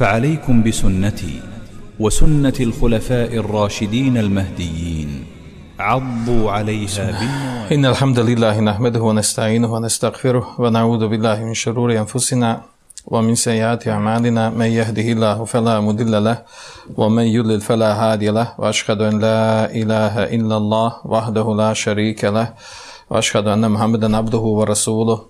فعليكم بسنتي وسنة الخلفاء الراشدين المهديين. عضوا عليها بالنواجذ إن الحمد لله نحمده ونستعينه ونستغفره ونعوذ بالله من شرور أنفسنا ومن سيئات أعمالنا. من يهده الله فلا مضل له ومن يضلل فلا هادي له. وأشهد أن لا إله إلا الله وحده لا شريك له. وأشهد أن محمدا عبده ورسوله.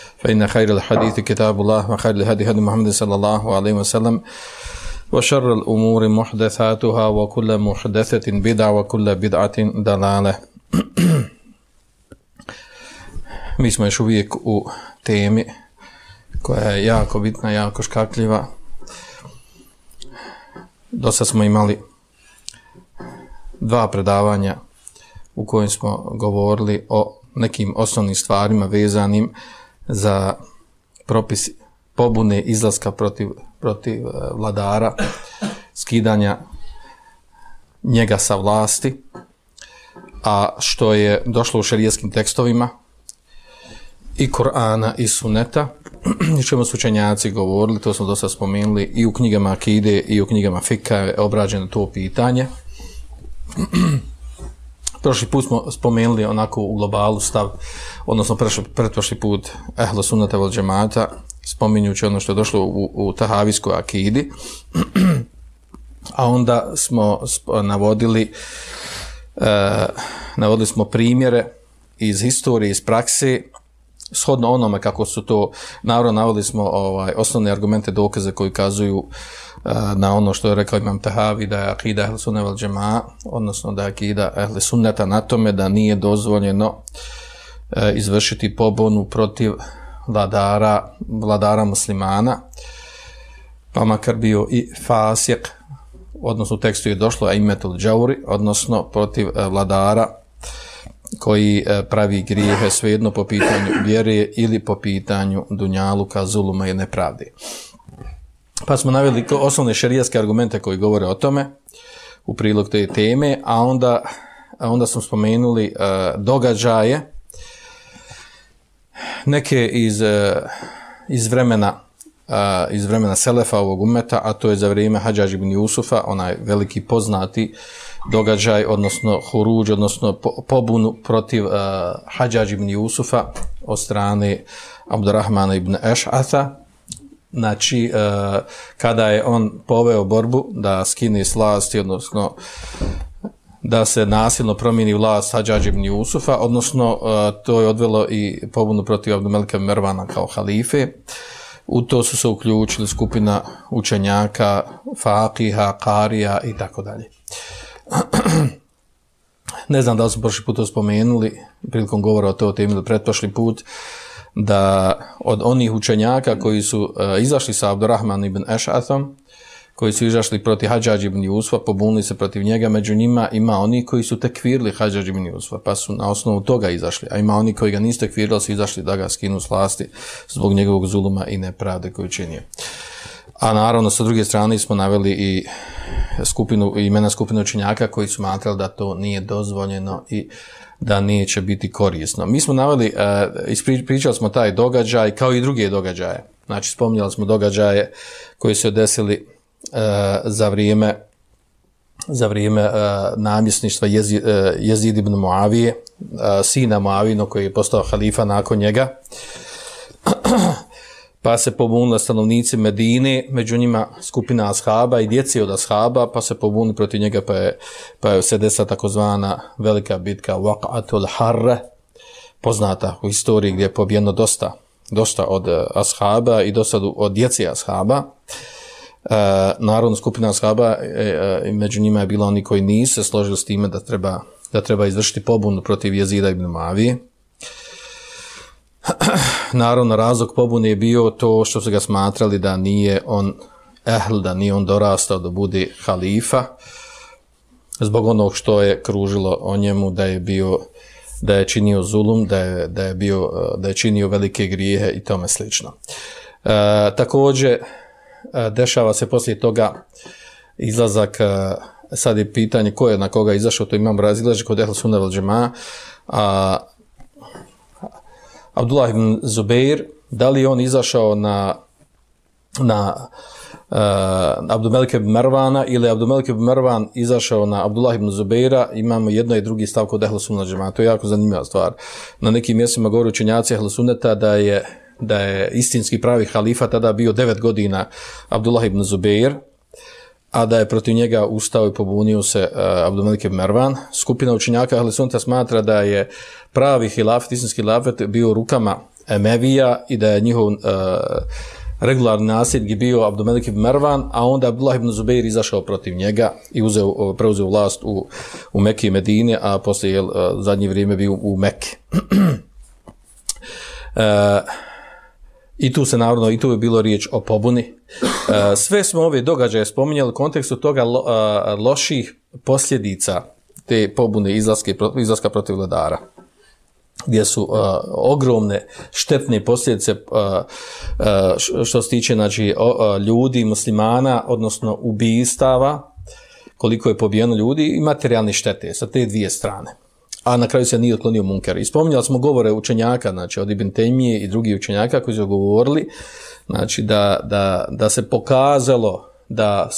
فإن خير الحديث كتاب الله وخير الهدي هدي محمد صلى الله عليه وسلم وشر الأمور محدثاتها وكل محدثة بدعة وكل بدعة دلالة Mi smo još uvijek u temi koja je jako bitna, jako škakljiva. Dosta smo imali dva predavanja u kojim smo govorili o nekim osnovnim stvarima vezanim za propis pobune izlaska protiv, protiv e, vladara, skidanja njega sa vlasti, a što je došlo u šarijeskim tekstovima i Korana i Suneta, i čemu su učenjaci govorili, to smo dosta spomenuli, i u knjigama Akide i u knjigama Fika je obrađeno to pitanje. Prošli put smo spomenuli onako u globalu stav, odnosno pretprošli put Ehla Sunnata vel Džemata, spominjući ono što je došlo u, u Tahavijskoj akidi, a onda smo navodili e, navodili smo primjere iz historije, iz prakse, shodno onome kako su to, naravno navodili smo ovaj, osnovne argumente dokaze koji kazuju eh, na ono što je rekao imam Tahavi da je akida ehli sunne vel džema, odnosno da je akida ehli sunneta na tome da nije dozvoljeno e, izvršiti pobonu protiv vladara, vladara muslimana, pa makar bio i fasik, odnosno u tekstu je došlo a imetul džauri, odnosno protiv e, vladara koji e, pravi grijehe svejedno po pitanju vjere ili po pitanju dunjaluka, zuluma i nepravde. Pa smo naveli osnovne šarijaske argumente koji govore o tome u prilog te teme, a onda, a onda smo spomenuli uh, događaje neke iz, uh, iz vremena uh, iz vremena Selefa ovog umeta, a to je za vrijeme Hadžađ ibn Jusufa, onaj veliki poznati događaj, odnosno huruđ, odnosno pobunu protiv uh, Hadžađ ibn Jusufa od strane Abdurrahmana ibn Eš'atha, znači uh, kada je on poveo borbu da skine slasti, odnosno da se nasilno promijeni vlast Hadžađ ibn Jusufa, odnosno uh, to je odvelo i pobunu protiv Abdumelika Mervana kao halife. U to su se uključili skupina učenjaka, fakiha, karija i tako dalje. Ne znam da li smo prošli put to spomenuli, prilikom govora o toj temi ili pretprošli put, da od onih učenjaka koji su uh, izašli sa Abdurrahman ibn Ešatom, koji su izašli protiv Hadžađ ibn Jusva, pobunili se protiv njega, među njima ima oni koji su tekvirili Hadžađ ibn Jusva, pa su na osnovu toga izašli, a ima oni koji ga nisu tekvirili, su izašli da ga skinu s vlasti zbog njegovog zuluma i nepravde koju činio. A naravno, sa druge strane smo naveli i skupinu, imena skupinu učenjaka koji su matrali da to nije dozvoljeno i da neće biti korisno. Mi smo naveli, uh, smo taj događaj kao i druge događaje. Znači, spominjali smo događaje koji su desili uh, za vrijeme za vrijeme uh, namjesništva Jezi, uh, Jezid ibn Muavije, uh, sina Muavino koji je postao halifa nakon njega pa se pobunila stanovnici Medine, među njima skupina ashaba i djeci od ashaba, pa se pobunili protiv njega, pa je, pa je se desa takozvana velika bitka Waqatul Harre, poznata u historiji gdje je pobijeno dosta, dosta od e, ashaba i dosta od djeci ashaba. E, narodna skupina ashaba, e, e, među njima je bilo oni koji nisu se složili s time da treba, da treba izvršiti pobunu protiv jezida ibn Mavije. naravno razlog pobune je bio to što su ga smatrali da nije on ehl, da nije on dorastao da bude halifa, zbog onog što je kružilo o njemu da je bio da je činio zulum, da je, da je bio da je činio velike grijehe i tome slično. E, također e, dešava se poslije toga izlazak e, sad je pitanje ko je na koga izašao, to imam razilaže kod Ehl Sunna vel a Abdullah ibn Zubeir, da li on izašao na na eh, uh, Abdumelike ibn Mervana ili Abdumelike ibn Mervan izašao na Abdullah ibn Zubeira, imamo jedno i drugi stav kod Ehl džemata. To je jako zanimljiva stvar. Na nekim mjestima govori učenjaci Ehlasunneta da je da je istinski pravi halifa tada bio devet godina Abdullah ibn Zubeir, a da je protiv njega ustao i pobunio se uh, Abdulmelik ibn Mervan. Skupina učinjaka Ahle Sunta smatra da je pravi hilafet, istinski hilafet bio u rukama Emevija i da je njihov uh, regularni nasljednik bio Abdomelik ibn Mervan, a onda Abdullah ibn Zubeir izašao protiv njega i uzeo, preuzeo vlast u, u Mekke i Medine, a poslije je uh, e, zadnje vrijeme bio u Mekke. uh, I tu se naravno, i tu je bilo riječ o pobuni. E, sve smo ove događaje spominjali u kontekstu toga lo, e, loših posljedica te pobune izlaske, izlaska protiv vladara gdje su uh, ogromne štetne posljedice uh, uh, što se tiče znači, uh, ljudi, muslimana, odnosno ubistava, koliko je pobijeno ljudi i materijalne štete sa te dvije strane a na kraju se nije otklonio munker. I spominjali smo govore učenjaka, znači od Ibn Temije i drugih učenjaka koji su govorili, znači da, da, da se pokazalo da,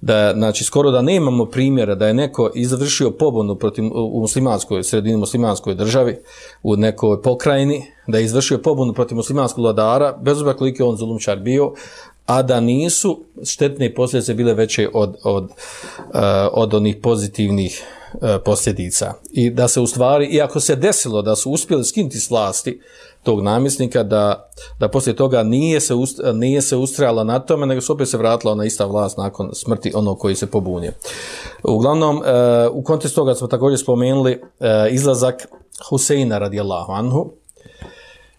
da znači skoro da nemamo primjera da je neko izvršio pobunu protiv u muslimanskoj sredini muslimanskoj državi u nekoj pokrajini da je izvršio pobunu protiv muslimanskog vladara bez obzira koliko je on zulumčar bio a da nisu štetne posljedice bile veće od, od, eh, od onih pozitivnih eh, posljedica. I da se u stvari, iako se desilo da su uspjeli skinuti s vlasti tog namjesnika, da, da poslije toga nije se, ust, nije se ustrajala na tome, nego su opet se vratila ona ista vlast nakon smrti onog koji se pobunio. Uglavnom, e, u kontekstu toga smo također spomenuli e, izlazak Huseina radijallahu anhu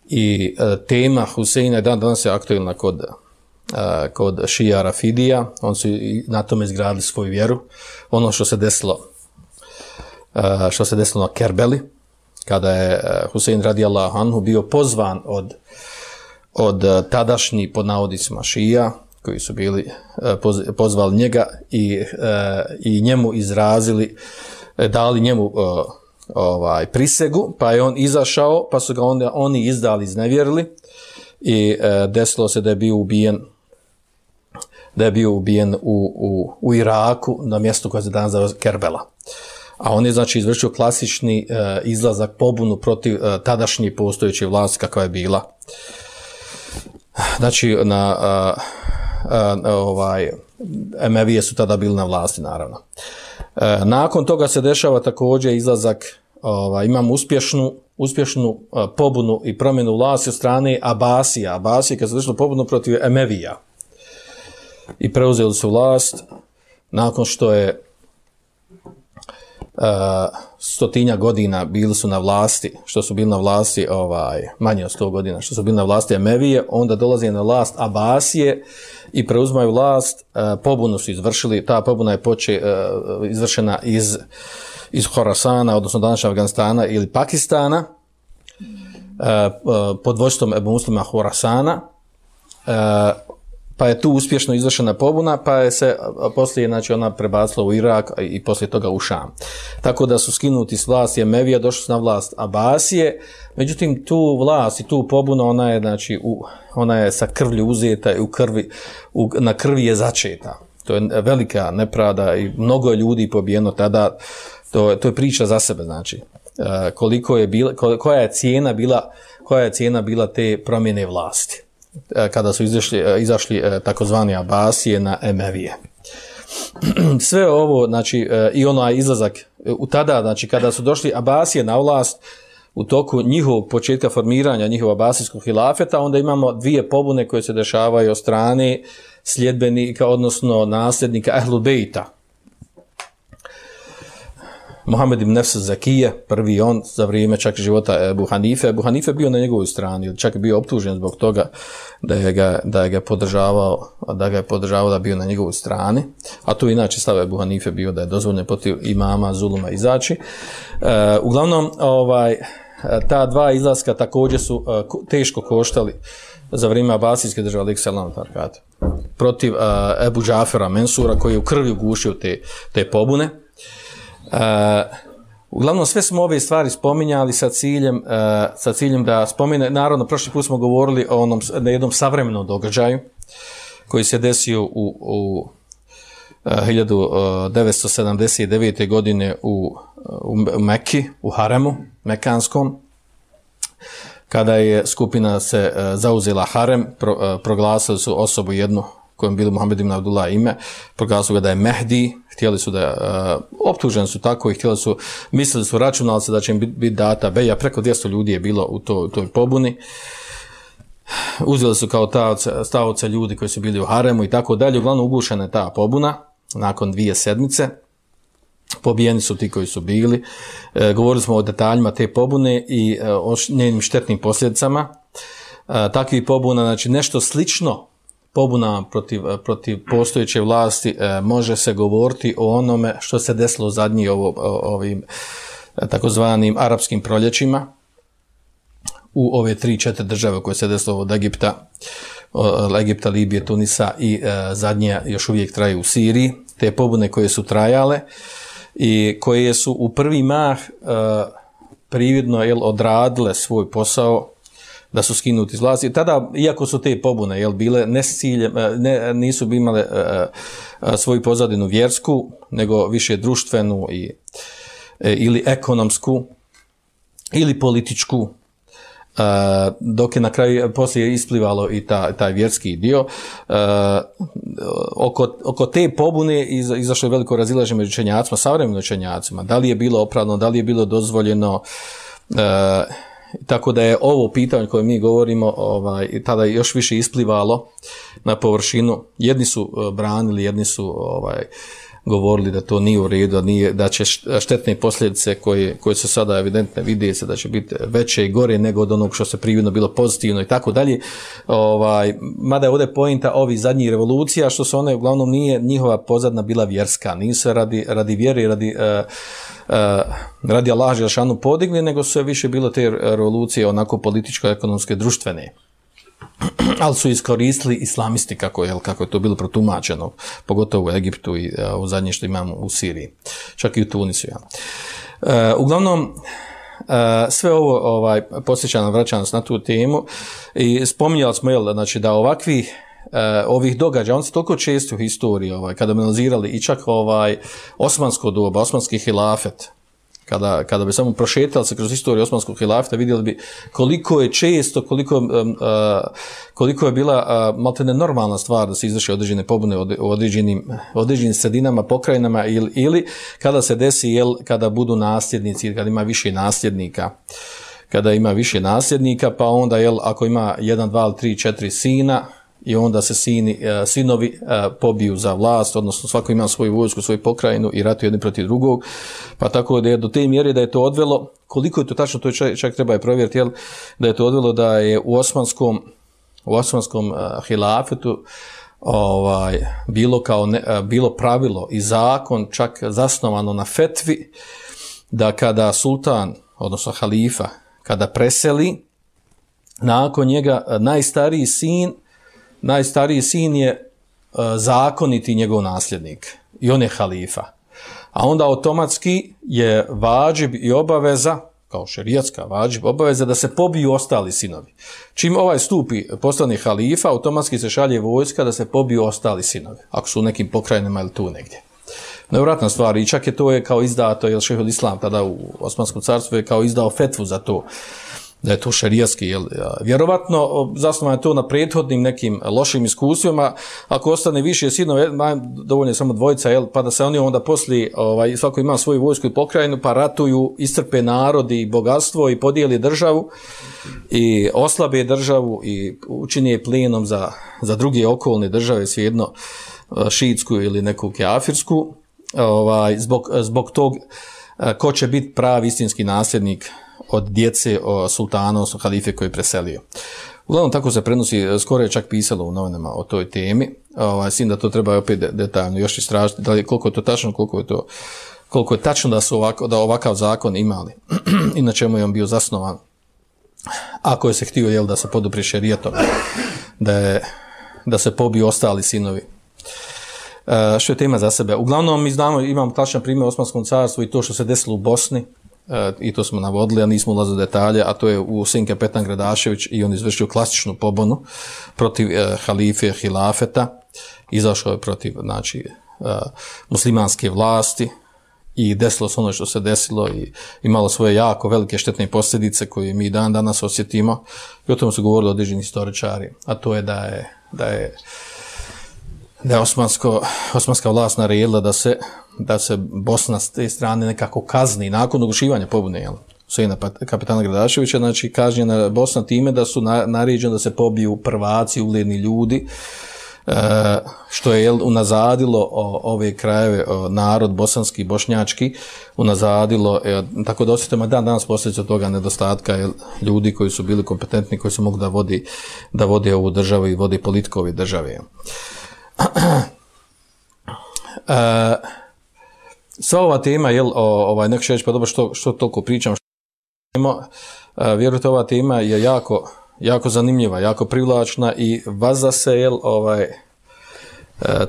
i e, tema Huseina dan danas je aktualna kod e, kod Šija Rafidija, on su na tome izgradili svoju vjeru. Ono što se desilo e, što se desilo na Kerbeli, kada je e, Husein radijallahu anhu bio pozvan od, od e, tadašnji pod navodicima šija, koji su bili e, pozvali njega i, i njemu izrazili, dali njemu ovaj prisegu, pa je on izašao, pa su ga onda oni izdali, iznevjerili i desilo se da je bio ubijen da je bio ubijen u, u, u Iraku na mjestu koje se danas zove Kerbela. A on je znači izvršio klasični e, izlazak pobunu protiv e, tadašnje postojeće vlasti kakva je bila. Znači na uh, uh, ovaj Emevije su tada bili na vlasti naravno. E, nakon toga se dešava također izlazak ovaj imam uspješnu uspješnu uh, pobunu i promjenu vlasti od strane Abasija. Abasije kad se dešava pobunu protiv Emevija. I preuzeli su vlast nakon što je stotinja godina bili su na vlasti, što su bili na vlasti ovaj, manje od sto godina, što su bili na vlasti Emevije, onda dolaze na vlast Abasije i preuzmaju vlast, e, pobunu su izvršili, ta pobuna je poče, e, izvršena iz, iz Horasana, odnosno današnja Afganistana ili Pakistana, e, pod vojstvom Ebu Muslima Horasana, pa je tu uspješno izvršena pobuna, pa je se poslije znači, ona prebacila u Irak i poslije toga u Šam. Tako da su skinuti s vlasti Emevija, došli su na vlast Abasije, međutim tu vlast i tu pobuna, ona je, znači, u, ona je sa krvlju uzeta i u krvi, u, na krvi je začeta. To je velika neprada i mnogo ljudi pobijeno tada, to, to je priča za sebe, znači, e, koliko je bila, koja je cijena bila, koja je cijena bila te promjene vlasti. E, kada su izašli, e, izašli e, takozvani Abasije na Emevije. Sve ovo, znači, i ono izlazak u tada, znači, kada su došli Abasije na vlast, u toku njihovog početka formiranja njihovog abasijskog hilafeta, onda imamo dvije pobune koje se dešavaju od strane sljedbenika, odnosno nasljednika Ehlu Bejta. Mohamed ibn Nefs Zakije, prvi on za vrijeme čak života Ebu Hanife. Ebu Hanife bio na njegovoj strani, čak je bio optužen zbog toga da je ga, da je ga podržavao, da ga je podržavao da bio na njegovoj strani. A tu inače stave Ebu Hanife bio da je dozvoljeno protiv imama Zuluma izaći. E, uglavnom, ovaj, ta dva izlaska također su uh, teško koštali za vrijeme Abasijske države Alik Selam Tarkat protiv uh, Ebu Džafera Mensura koji je u krvi ugušio te, te pobune. E, uglavnom sve smo ove stvari spominjali sa ciljem, uh, sa ciljem da spomine, naravno prošli put smo govorili o onom, na jednom savremenom događaju koji se desio u, u eh, 1979. godine u, u Mekki, u Haremu, Mekanskom, kada je skupina se uh, zauzela Harem, pro, uh, proglasili su osobu jednu kojem bili Muhammed ibn Abdullah ime, proglasili ga da je Mehdi, htjeli su da je, uh, optuženi su tako i htjeli su, mislili su, računali se da će im biti bit data beja, preko 200 ljudi je bilo u, to, u toj pobuni, uzeli su kao stavce ljudi koji su bili u Haremu i tako dalje, uglavnom ugušena je ta pobuna, nakon dvije sedmice. Pobijeni su ti koji su bili. E, govorili smo o detaljima te pobune i e, o njenim štetnim posljedicama. Eh, e, takvi pobuna, znači nešto slično pobuna protiv, eh, protiv postojeće vlasti, e, može se govoriti o onome što se desilo u zadnji ovo, o, ovim eh, takozvanim arapskim proljećima u ove tri, četiri države koje se desilo od Egipta. od Egipta, Libije, Tunisa i e, zadnje još uvijek traju u Siriji, te pobune koje su trajale i koje su u prvi mah e, prividno jel, odradile svoj posao da su skinuti iz vlasti. Tada, iako su te pobune jel, bile ne s ciljem, e, ne, nisu bi imale e, e, svoju pozadinu vjersku, nego više društvenu i, e, ili ekonomsku ili političku, Uh, dok je na kraju e, poslije isplivalo i ta, taj vjerski dio uh, oko, oko te pobune iza, izašlo je veliko razilaže među čenjacima, savremenim čenjacima da li je bilo opravno, da li je bilo dozvoljeno uh, tako da je ovo pitanje koje mi govorimo ovaj, tada još više isplivalo na površinu. Jedni su eh, branili, jedni su ovaj, uh, govorili da to nije u redu, da, nije, da će štetne posljedice koje, koje su sada evidentne vidije se da će biti veće i gore nego od onog što se prividno bilo pozitivno i tako dalje. Ovaj, mada je ovdje pojenta ovi zadnji revolucija, što se one uglavnom nije njihova pozadna bila vjerska, nisu radi, radi vjere radi, uh, uh, radi Allah Želšanu podigli, nego su više bilo te revolucije onako političko-ekonomske, društvene ali su iskoristili islamisti kako je, kako je to bilo protumačeno, pogotovo u Egiptu i e, uh, u zadnje što imamo u Siriji, čak i u Tunisu. Ja. Uh, e, uglavnom, uh, sve ovo ovaj, posjeća nam vraća nas na tu temu i spominjali smo jel, znači, da ovakvi e, ovih događaja, on se toliko često u historiji, ovaj, kada analizirali i čak ovaj osmansko doba, osmanski hilafet, kada, kada bi samo prošetali se kroz istoriju Osmanskog hilafita, vidjeli bi koliko je često, koliko, um, uh, koliko je bila uh, maltene normalna stvar da se izvrše određene pobune u određenim, određenim sredinama, pokrajinama ili, ili kada se desi, jel, kada budu nasljednici ili kada ima više nasljednika. Kada ima više nasljednika, pa onda, jel, ako ima jedan, dva, tri, četiri sina, i onda se sini, e, sinovi e, pobiju za vlast, odnosno svako ima svoju vojsku, svoju pokrajinu i ratu jedni protiv drugog, pa tako da je do te mjere da je to odvelo, koliko je to tačno, to je čak, čak treba je provjeriti, jel, da je to odvelo da je u osmanskom, u osmanskom uh, hilafetu ovaj, bilo, kao ne, uh, bilo pravilo i zakon čak zasnovano na fetvi, da kada sultan, odnosno halifa, kada preseli, nakon njega najstariji sin, najstariji sin je uh, zakoniti njegov nasljednik i on je halifa. A onda automatski je vađib i obaveza, kao šerijatska vađib, obaveza da se pobiju ostali sinovi. Čim ovaj stupi postane halifa, automatski se šalje vojska da se pobiju ostali sinovi, ako su u nekim pokrajinama ili tu negdje. Nevratna stvar, i čak je to je kao izdato, jer šehod Islam tada u Osmanskom carstvu je kao izdao fetvu za to da je to šarijaski, jel, vjerovatno zasnovano je to na prethodnim nekim lošim iskustvima, ako ostane više sinova, dovoljno je samo dvojica, jel, pa da se oni onda poslije, ovaj, svako ima svoju vojsku i pokrajinu, pa ratuju, istrpe narodi i bogatstvo i podijeli državu i oslabe državu i učini je plinom za, za druge okolne države, svijedno e, šitsku ili neku keafirsku, ovaj, zbog, zbog tog e, ko će biti pravi istinski nasljednik od djece o sultana, odnosno halife koji je preselio. Uglavnom tako se prenosi, skoro je čak pisalo u novinama o toj temi, ovaj, sin da to treba opet detaljno još istražiti, da li koliko je to tačno, koliko je to koliko je tačno da su ovako, da ovakav zakon imali. I na čemu je on bio zasnovan. Ako je se htio jel, da se podupri šerijetom da, je, da se pobiju ostali sinovi. E, što je tema za sebe? Uglavnom mi znamo, imam klasičan primjer u Osmanskom carstvu i to što se desilo u Bosni e, i to smo navodili, a nismo ulazili u detalje, a to je u Sinke Petan Gradašević i on izvršio klasičnu pobonu protiv e, halife Hilafeta, izašao je protiv znači, e, muslimanske vlasti, i desilo se ono što se desilo i imalo svoje jako velike štetne posljedice koje mi dan danas osjetimo. I o tom su govorili određeni istoričari, a to je da je, da je, da je osmansko, osmanska vlast naredila da se, da se Bosna s te strane nekako kazni nakon ugušivanja pobune, jel? Sejna kapitana Gradaševića, znači kažnjena Bosna time da su na, naređeni da se pobiju prvaci, ugledni ljudi, E, što je unazadilo ove krajeve, narod bosanski, bošnjački, unazadilo, e, tako da osjetimo dan danas posljedice toga nedostatka jel, ljudi koji su bili kompetentni, koji su mogli da vodi, da vodi ovu državu i vodi politiku ove države. E, sva ova tema, jel, o, ovaj, neko će reći, pa dobro, što, što toliko pričam, što imamo, e, eh, vjerujte, ova tema je jako, jako zanimljiva, jako privlačna i vaza se jel, ovaj, e,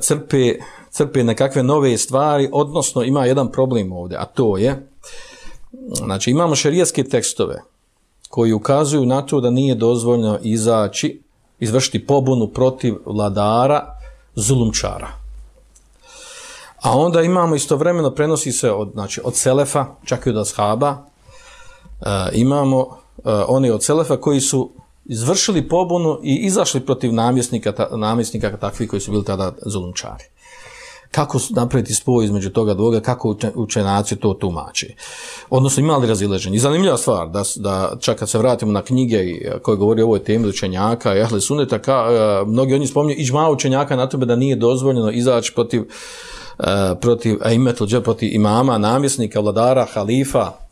crpi, crpi nekakve nove stvari, odnosno ima jedan problem ovdje, a to je, znači imamo šerijetske tekstove koji ukazuju na to da nije dozvoljno izaći, izvršiti pobunu protiv vladara zulumčara. A onda imamo istovremeno, prenosi se od, znači, od Selefa, čak i od Ashaba, e, imamo e, oni od Selefa koji su izvršili pobunu i izašli protiv namjesnika, ta, namjesnika takvi koji su bili tada zulumčari. Kako napraviti spoj između toga dvoga, kako učenaci to tumači. Odnosno imali razileženje. I zanimljiva stvar, da, da čak kad se vratimo na knjige e, koje govori o ovoj temi učenjaka, jahle suneta, ka, e, mnogi od njih spominju, iđma učenjaka na tome da nije dozvoljeno izaći protiv, uh, protiv, uh, protiv imama, namjesnika, vladara, halifa,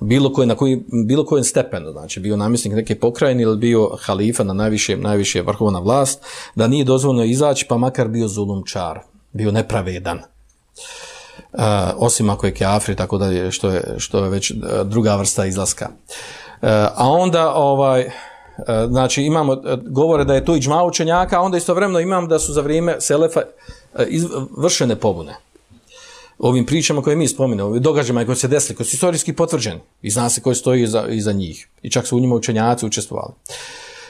bilo koji na koji bilo kojem stepenu znači bio namjesnik neke pokrajine ili bio halifa na najviše najviše vrhovna vlast da nije dozvoljeno izaći pa makar bio zulumčar bio nepravedan. Uh, osim ako je keafri, tako da je što je što je već e, druga vrsta izlaska. Uh, a onda ovaj znači imamo govore da je to iđma učenjaka a onda istovremeno imam da su za vrijeme selefa iz, vršene pobune ovim pričama koje mi spominamo, ovim događajima koje se desili, koji su istorijski potvrđeni i zna se koji stoji iza, iza njih. I čak su u njima učenjaci učestvovali.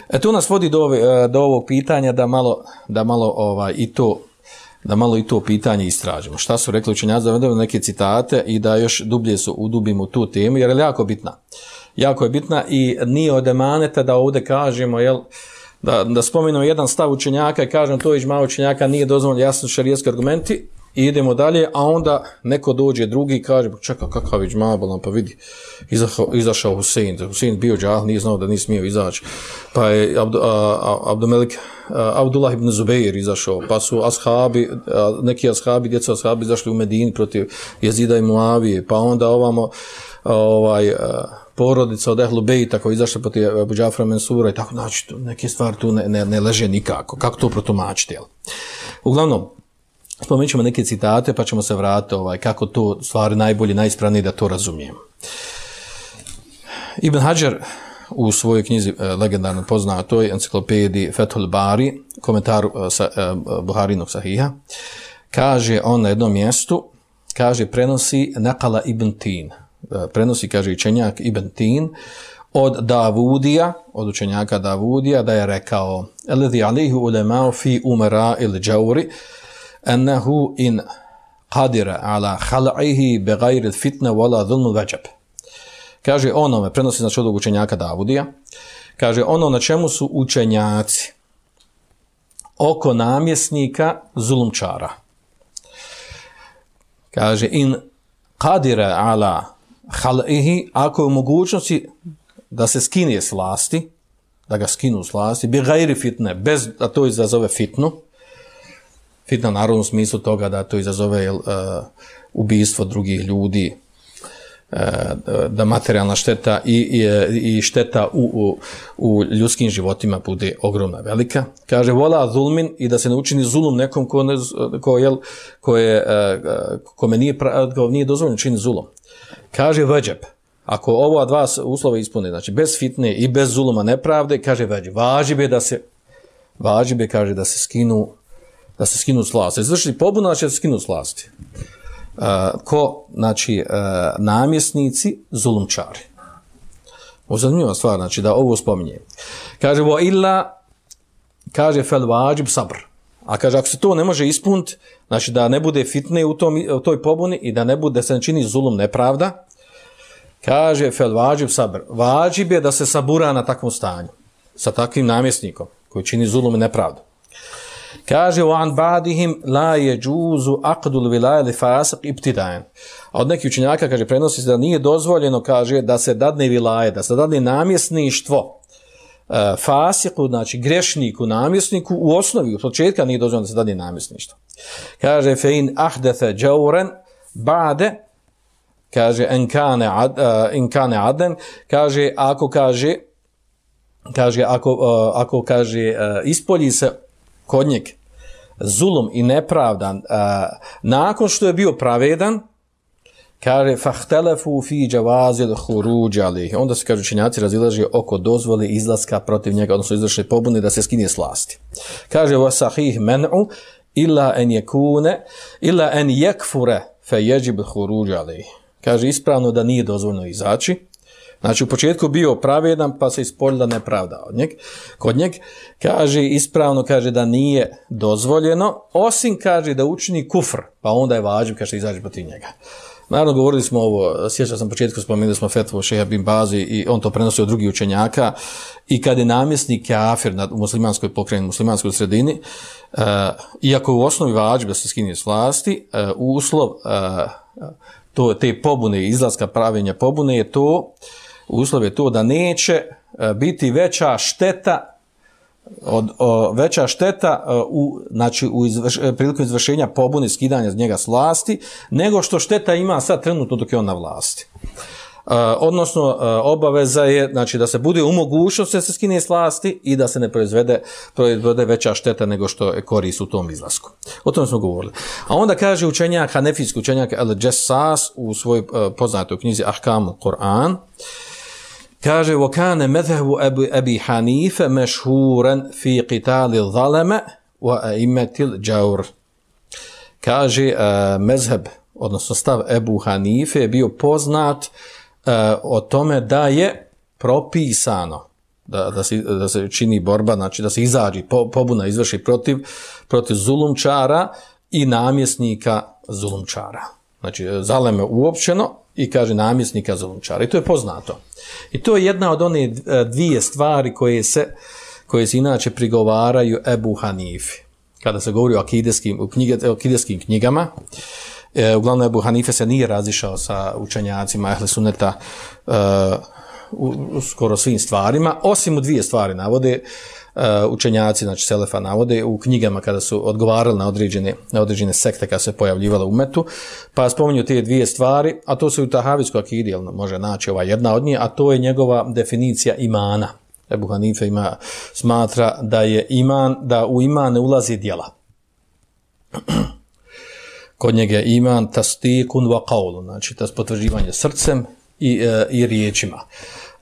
E to nas vodi do, ove, e, do ovog pitanja da malo, da malo ovaj, i to da malo i to pitanje istražimo. Šta su rekli učenjaci, da vedemo neke citate i da još dublje su udubimo tu temu, jer je jako bitna. Jako je bitna i nije od emaneta da ovdje kažemo, jel, da, da spomenemo jedan stav učenjaka i kažem to je malo učenjaka, nije dozvoljeno jasno šarijetski argumenti, I idemo dalje, a onda neko dođe drugi i kaže, čeka, kakav je džmabolan, pa vidi, izašao, izašao Husein, Husein bio džah, nije znao da nije smio izaći, pa je Abdu, Abdumelik, Abdullah ibn Zubeir izašao, pa su ashabi, a, neki ashabi, djeca ashabi izašli u Medin protiv jezida i Muavije, pa onda ovamo, ovaj, porodica od Ehlu Bejta koji izašla protiv Abu Džafra Mensura i tako, znači, neke stvari tu ne, ne, ne leže nikako, kako to protumačiti, jel? Uglavnom, Spomenut ćemo neke citate pa ćemo se vratiti ovaj, kako to stvari najbolje, najispravnije da to razumijemo. Ibn Hajar u svojoj knjizi eh, legendarno poznatoj enciklopediji Fethul Bari, komentaru eh, sa, eh, Buharinog sahiha, kaže on na jednom mjestu, kaže prenosi Nakala ibn Tin, eh, prenosi, kaže učenjak ibn Tin, od Davudija, od učenjaka Davudija, da je rekao, Eledhi alihu ulemao fi umara ili džauri, anahu in qadira ala khal'ihi bighayri fitna wala dhulmu wajab kaže onome, prenosi znači od učenjaka Davudija kaže ono na čemu su učenjaci oko namjesnika zulumčara. Kaže in qadira ala khal'ihi ako je u mogućnosti da se skine s vlasti da ga skinu s vlasti gajri fitne bez a to izazove fitnu fitna narodnom smislu toga da to izazove uh, e, ubijstvo drugih ljudi, uh, da materijalna šteta i, i, i šteta u, u, u ljudskim životima bude ogromna, velika. Kaže, vola zulmin i da se ne učini zulum nekom ko, ne, ko, jel, ko je, uh, kome nije, ko nije dozvoljeno čini zulum. Kaže, veđeb, ako ova dva uslova ispune, znači bez fitne i bez zuluma nepravde, kaže veđeb, važi bi da se, važi bi, kaže, da se skinu da se skinu s vlasti. Izvršili pobunu, znači da se skinu s vlasti. Uh, ko, znači, uh, namjesnici, zulumčari. Ovo zanimljiva stvar, znači, da ovo spominje. Kaže, vo illa, kaže, fel vađib sabr. A kaže, ako se to ne može ispuniti, znači da ne bude fitne u, tom, u toj pobuni i da ne bude, da se ne čini zulum nepravda, kaže, fel vađib sabr. Vađib je da se sabura na takvom stanju, sa takvim namjesnikom koji čini zulum i nepravdu. Kaže u an badihim la je džuzu aqdul vilaje li fasaq ibtidajan. A od nekih učenjaka kaže, prenosi se da nije dozvoljeno, kaže, da se dadne vilaje, da se dadne namjesništvo e, fasiku, znači grešniku, namjesniku, u osnovi, u početka nije dozvoljeno da se dadne namjesništvo. Kaže, fe in ahdethe džauren bade, kaže, en kane, ad, e, uh, in kane aden, kaže, ako kaže, kaže, ako, uh, ako kaže, uh, ispolji se kod njeg zulum i nepravdan a, nakon što je bio pravedan kaže fahtelefu fi jawazil khuruj ali onda se kaže učinjaci razilaže oko dozvole izlaska protiv njega odnosno izvrše pobune da se skine s vlasti. Kaže wa sahih man'u illa an yakuna illa an yakfura fa khuruj ali kaže ispravno da nije dozvoljno izaći Znači u početku bio pravedan pa se ispoljila nepravda od njeg. Kod njeg kaže ispravno kaže da nije dozvoljeno, osim kaže da učini kufr, pa onda je vađiv kaže izađe protiv njega. Naravno govorili smo ovo, sjećao sam početku spomenuli smo fetvu šeha bin Bazi i on to prenosio od drugih učenjaka i kad je namjesnik kafir na, u muslimanskoj pokrajini, muslimanskoj sredini, e, iako u osnovi vađiv da se skinje s vlasti, e, uslov e, to, te pobune, izlaska pravenja pobune je to uh, uslov je to da neće e, biti veća šteta od o, veća šteta o, u znači u izvrš, e, prilikom izvršenja pobune skidanja njega s vlasti nego što šteta ima sad trenutno dok je on na vlasti. E, odnosno e, obaveza je znači da se bude u mogućnosti da se skine s vlasti i da se ne proizvede proizvede veća šteta nego što je korist u tom izlasku. O tom smo govorili. A onda kaže učenjak Hanefijski učenjak El Jessas u svojoj e, poznatoj knjizi Ahkamu Kur'an uh, Kaže, وَكَانَ مَذْهَبُ أَبِي حَنِيفَ مَشْهُورًا فِي قِتَالِ الظَّلَمَ وَأَئِمَةِ الْجَوْرِ Kaže, uh, mezheb, odnosno stav Ebu Hanife je bio poznat uh, o tome da je propisano da, da, se, da se čini borba, znači da se izađi, po, pobuna izvrši protiv, protiv zulumčara i namjesnika zulumčara. Znači, zaleme uopćeno i kaže namjesnika zulumčara. I to je poznato. I to je jedna od one eh, dvije stvari koje se, koje se inače prigovaraju Ebu Hanifi. Kada se govori o akideskim, o knjige, o akideskim knjigama, e, uglavnom Ebu Hanife se nije razišao sa učenjacima Ehle Suneta e, eh, u, u skoro svim stvarima, osim u dvije stvari navode, Eh, učenjaci, znači Selefa navode u knjigama kada su odgovarali na određene, na određene sekte kada se pojavljivala u metu, pa spominju te dvije stvari, a to se u Tahavijskoj akidi, može naći ova jedna od njih, a to je njegova definicija imana. Ebu Hanife ima, smatra da je iman, da u iman ne ulazi djela. Kod njega je iman tastikun wa qawlu, znači tas potvrđivanje srcem i, e, i riječima,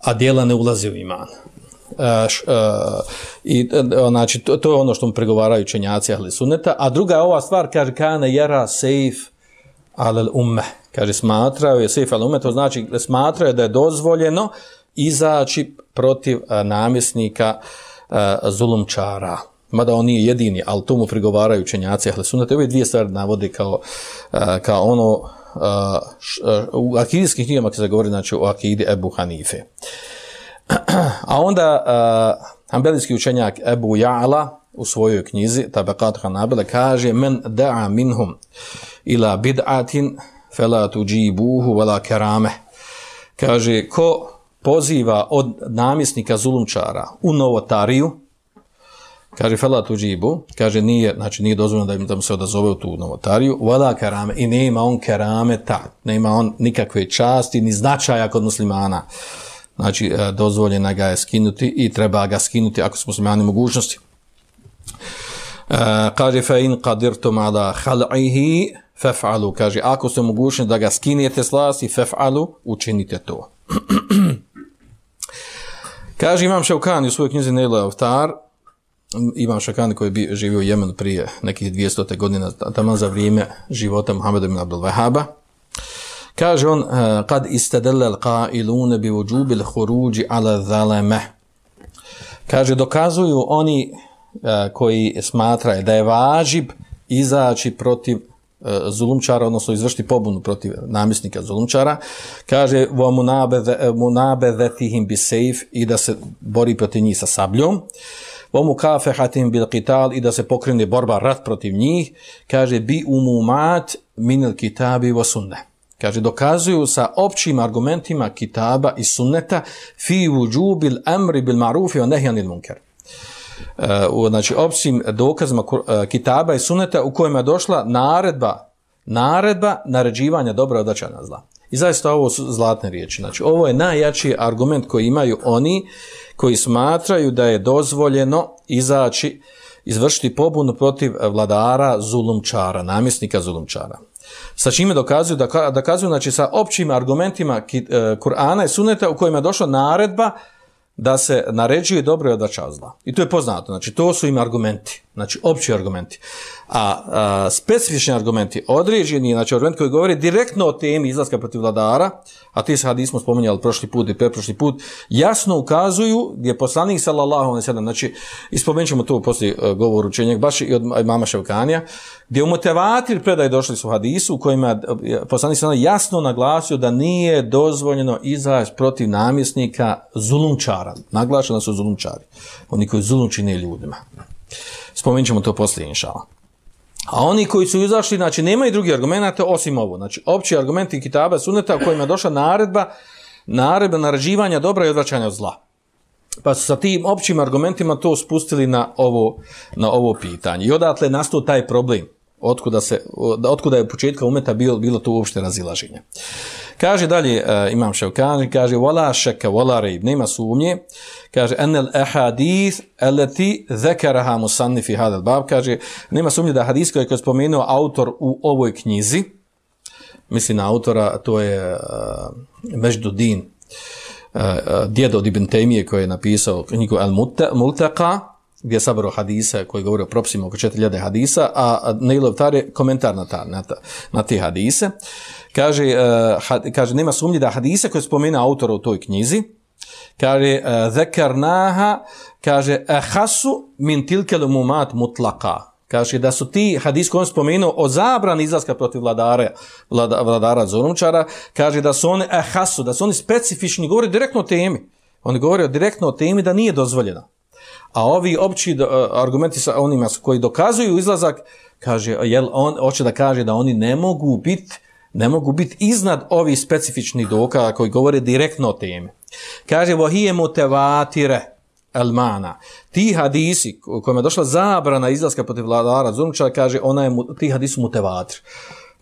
a djela ne ulazi u iman. Uh, uh, i uh, znači to, to je ono što mu pregovaraju čenjaci ahli sunneta. A druga je ova stvar kaže kana yara sejf alel umme kaže smatrao je sejf alel umme to znači smatrao je da je dozvoljeno izaći protiv uh, namjesnika uh, zulumčara. Mada on nije jedini ali to mu pregovaraju učenjaci ahli sunneta. Ove dvije stvari navode kao, uh, kao ono uh, š, uh, u akidijskim knjigama kada se govori znači o akidi Ebu Hanife. uh, A onda uh, ambelijski učenjak Ebu Ja'la u svojoj knjizi Tabakat Hanabila kaže men da'a minhum ila bid'atin fela tuđibuhu vela kerame. Kaže ko poziva od namjesnika zulumčara u novotariju, Kaže fela tuđibu, kaže nije, znači nije dozvoljeno da im da mu se odazove u tu novotariju, vela kerame, i nema on kerame ta, nema on nikakve časti, ni značaja kod muslimana. Znači, e, dozvoljena ga je skinuti i treba ga skinuti ako su muslimani mogućnosti. Uh, kaže fa in qadirtum ala khal'ihi fef'alu. kaže ako ste mogućni da ga skinete s vlasti fef'alu, učinite to kaže imam Šaukani u svojoj knjizi Nele Avtar imam Šaukani koji bi živio u Jemenu prije nekih 200. godina tamo za vrijeme života Muhammeda ibn Abdul Wahaba kaže on eh, kad istadalla al-qa'ilun bi wujubi al-khuruj ala zalama kaže dokazuju oni eh, koji smatraju da je važib izaći protiv eh, zulumčara, odnosno izvršiti pobunu protiv namjesnika zulumčara, kaže vo munabezetihim bi sejf i da se bori protiv njih sa sabljom, vo mu kafehatim bil qital i da se pokrene borba rat protiv njih, kaže bi umumat minil kitabi vo sunne. Kaže, dokazuju sa općim argumentima kitaba i sunneta fi vujubil amri bil marufi nahy nehjanil munker e, u znači opsim dokazima e, kitaba i sunneta u kojima je došla naredba naredba naređivanja dobra od na zla. I zaista ovo su zlatne riječi. Znači ovo je najjači argument koji imaju oni koji smatraju da je dozvoljeno izaći izvršiti pobunu protiv vladara zulumčara, namjesnika zulumčara. Sa čime dokazuju da dokazuju znači sa općim argumentima e, Kur'ana i Suneta u kojima je došla naredba da se naređuje dobro i odvraća zla. I to je poznato. Znači, to su im argumenti. Znači, opći argumenti. A, a specifični argumenti, određeni, znači, argument koji govori direktno o temi izlaska protiv vladara, a ti se hadismo spominjali prošli put i preprošli put, jasno ukazuju gdje poslanik sallallahu alaihi sallam, znači, ispomenut ćemo to poslije uh, govoru učenjeg, baš i od mama Ševkanija, gdje u motivatir predaj došli su hadisu u kojima e, poslanik sallallahu jasno naglasio da nije dozvoljeno izaći protiv namjesnika zulumčara. Naglašeno su zulumčari. Oni koji zulum čine ljudima. Spomenut ćemo to poslije, inšala. A oni koji su izašli, znači nemaju drugi argumenta osim ovo. Znači, opći argumenti kitaba suneta u kojima je došla naredba, naredba naređivanja dobra i odvraćanja od zla. Pa su sa tim općim argumentima to spustili na ovo, na ovo pitanje. I odatle nastao taj problem. Otkuda, se, otkuda je u početka umeta bilo, bilo to uopšte razilaženje. Kaže dalje uh, Imam Ševkani, kaže wala shakka wala rayb, nema sumnje. Kaže anel ahadith allati zakaraha musannif fi hada al-bab, kaže nema sumnje da hadis koji je spomenuo autor u ovoj knjizi, misli na autora, to je e, uh, Mejdudin, uh, e, uh, djedo od Ibn Taymije koji je napisao knjigu Al-Multaqa, gdje je sabro hadisa koji govori o propisima oko 4000 hadisa, a Neilov tar je komentar na, ta, na, ta, na te hadise. Kaže, uh, had, kaže, nema sumnji da hadise koje spomena autor u toj knjizi, kaže, uh, zekarnaha, kaže, ehasu min tilkel mumat mutlaka. Kaže, da su ti hadis koji spomenuo o zabrani izlaska protiv vladara, vlada, vladara Zorumčara, kaže da su oni ehasu, da su oni specifični, govori direktno o temi. Oni govore direktno o temi da nije dozvoljeno. A ovi opći argumenti sa onima koji dokazuju izlazak, kaže, jel on hoće da kaže da oni ne mogu biti ne mogu biti iznad ovih specifičnih dokaza koji govore direktno o temi. Kaže, vohije mutevatire elmana. Ti hadisi kojima je došla zabrana izlaska protiv vladara Zunčara, kaže, ona je, ti hadisi mutevatir.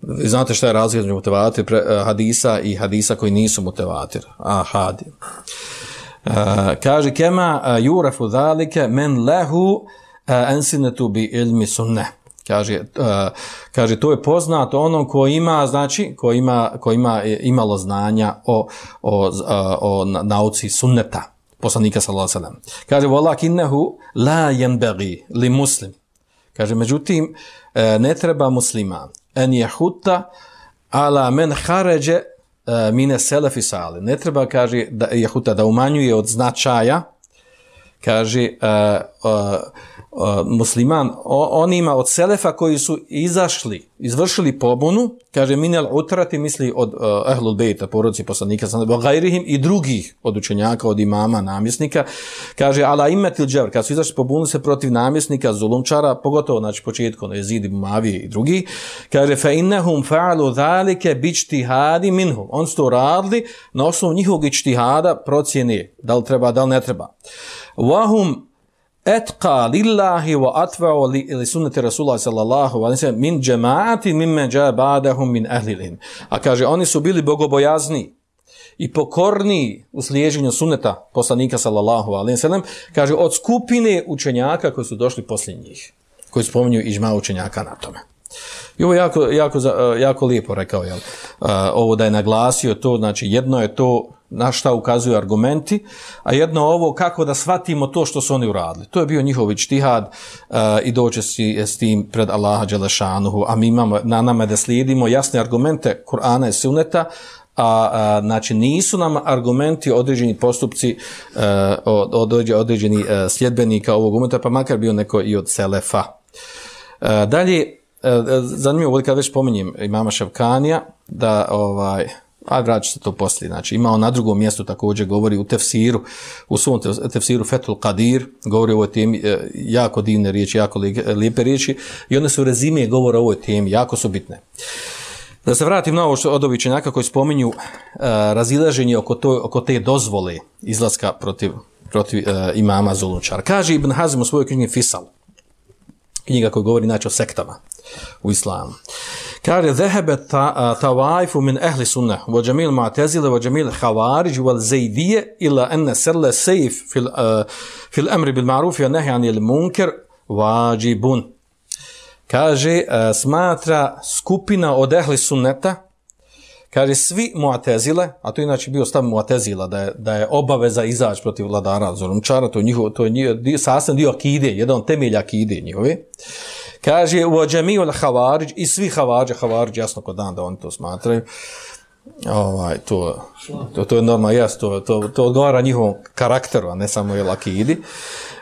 Znate šta je razlika između mutevatir pre, e, hadisa i hadisa koji nisu mutevatir. Aha, Eh, kaže, kema eh, yurafu zalika men lahu ansinatu eh, bi ilmi sunne. Kaže, uh, kaže, to je poznato onom ko ima, znači, ko ima, ko ima e, imalo znanja o, o, o nauci sunneta, poslanika sallallahu alejhi ve sellem. Kaže, walakinnahu la yanbaghi li muslim. Kaže, međutim, uh, ne treba muslima en yahuta ala men kharaja Eh, mine selefi salafi. Ne treba, kaže, da yahuta da umanjuje od značaja, kaže, uh, uh, Uh, musliman, o, ima od selefa koji su izašli, izvršili pobunu, kaže minel utrati, misli od uh, ehlul bejta, porodici poslanika, gajrihim i drugih od učenjaka, od imama, namjesnika, kaže ala imetil džavr, kad su izašli pobunu se protiv namjesnika, zulumčara, pogotovo, znači, početko, no, jezidi, mavije i drugi, kaže fe innehum fa'alu dhalike bičtihadi minhum, on su to radili na osnovu njihovog ičtihada procjene, da li treba, da li ne treba. Wahum etqa lillahi wa atva'u li, li sunnati Rasulullah sallallahu alaihi sallam min džemaati mimme ja'a ba'dahum min ahlilin. A kaže, oni su bili bogobojazni i pokorni u slijeđenju sunneta poslanika sallallahu alaihi sallam, kaže, od skupine učenjaka koji su došli poslije njih, koji spominju ižma učenjaka na tome. I ovo je jako, jako, jako lijepo rekao, jel? ovo da je naglasio to, znači jedno je to na šta ukazuju argumenti, a jedno ovo kako da shvatimo to što su oni uradili. To je bio njihov ičtihad uh, i doće si eh, s tim pred Allaha Đelešanuhu, a mi imamo na nama da slijedimo jasne argumente Kur'ana i Sunneta, a, a znači nisu nam argumenti određeni postupci uh, od, od određeni uh, sljedbenika ovog umeta, pa makar bio neko i od Selefa. Uh, dalje, uh, zanimljivo, kad već spominjem imama Ševkanija, da ovaj, a vraću se to poslije. Znači, imao na drugom mjestu također govori u tefsiru, u svom tefsiru Fetul Qadir, govori o ovoj temi, e, jako divne riječi, jako lijepe riječi, i one su rezime govora o ovoj temi, jako su bitne. Da se vratim na ovo što od ovih čenjaka koji spominju uh, razilaženje oko, to, oko te dozvole izlaska protiv, protiv uh, imama Zulunčara. Kaže Ibn Hazim u svojoj knjigi Fisal, knjiga koja govori znači, o sektama u islamu. Kaže, zehebe tawaifu min ehli jamil ma'tazile, wa jamil khawarij, wal zaydije, illa enne serle sejf fil, uh, fil emri bil ma'rufi, a nehi anil munker, wajibun. Kaže, uh, smatra skupina od ehli sunneta, kaže, svi mu'tazile, a to je inače bio stav mu'tazila, da je, da je obaveza izaći protiv vladara Zorumčara, to je, njihovo, to je njihovo, sasvim dio akide, jedan temelj akide njihove, Kaže u ođemiju al-Havarij i svi Havarij, Havarij jasno kod dan da oni to smatraju. Ovaj to to to je normalno jest to to to odgovara njihovom karakteru, a ne samo je lakidi.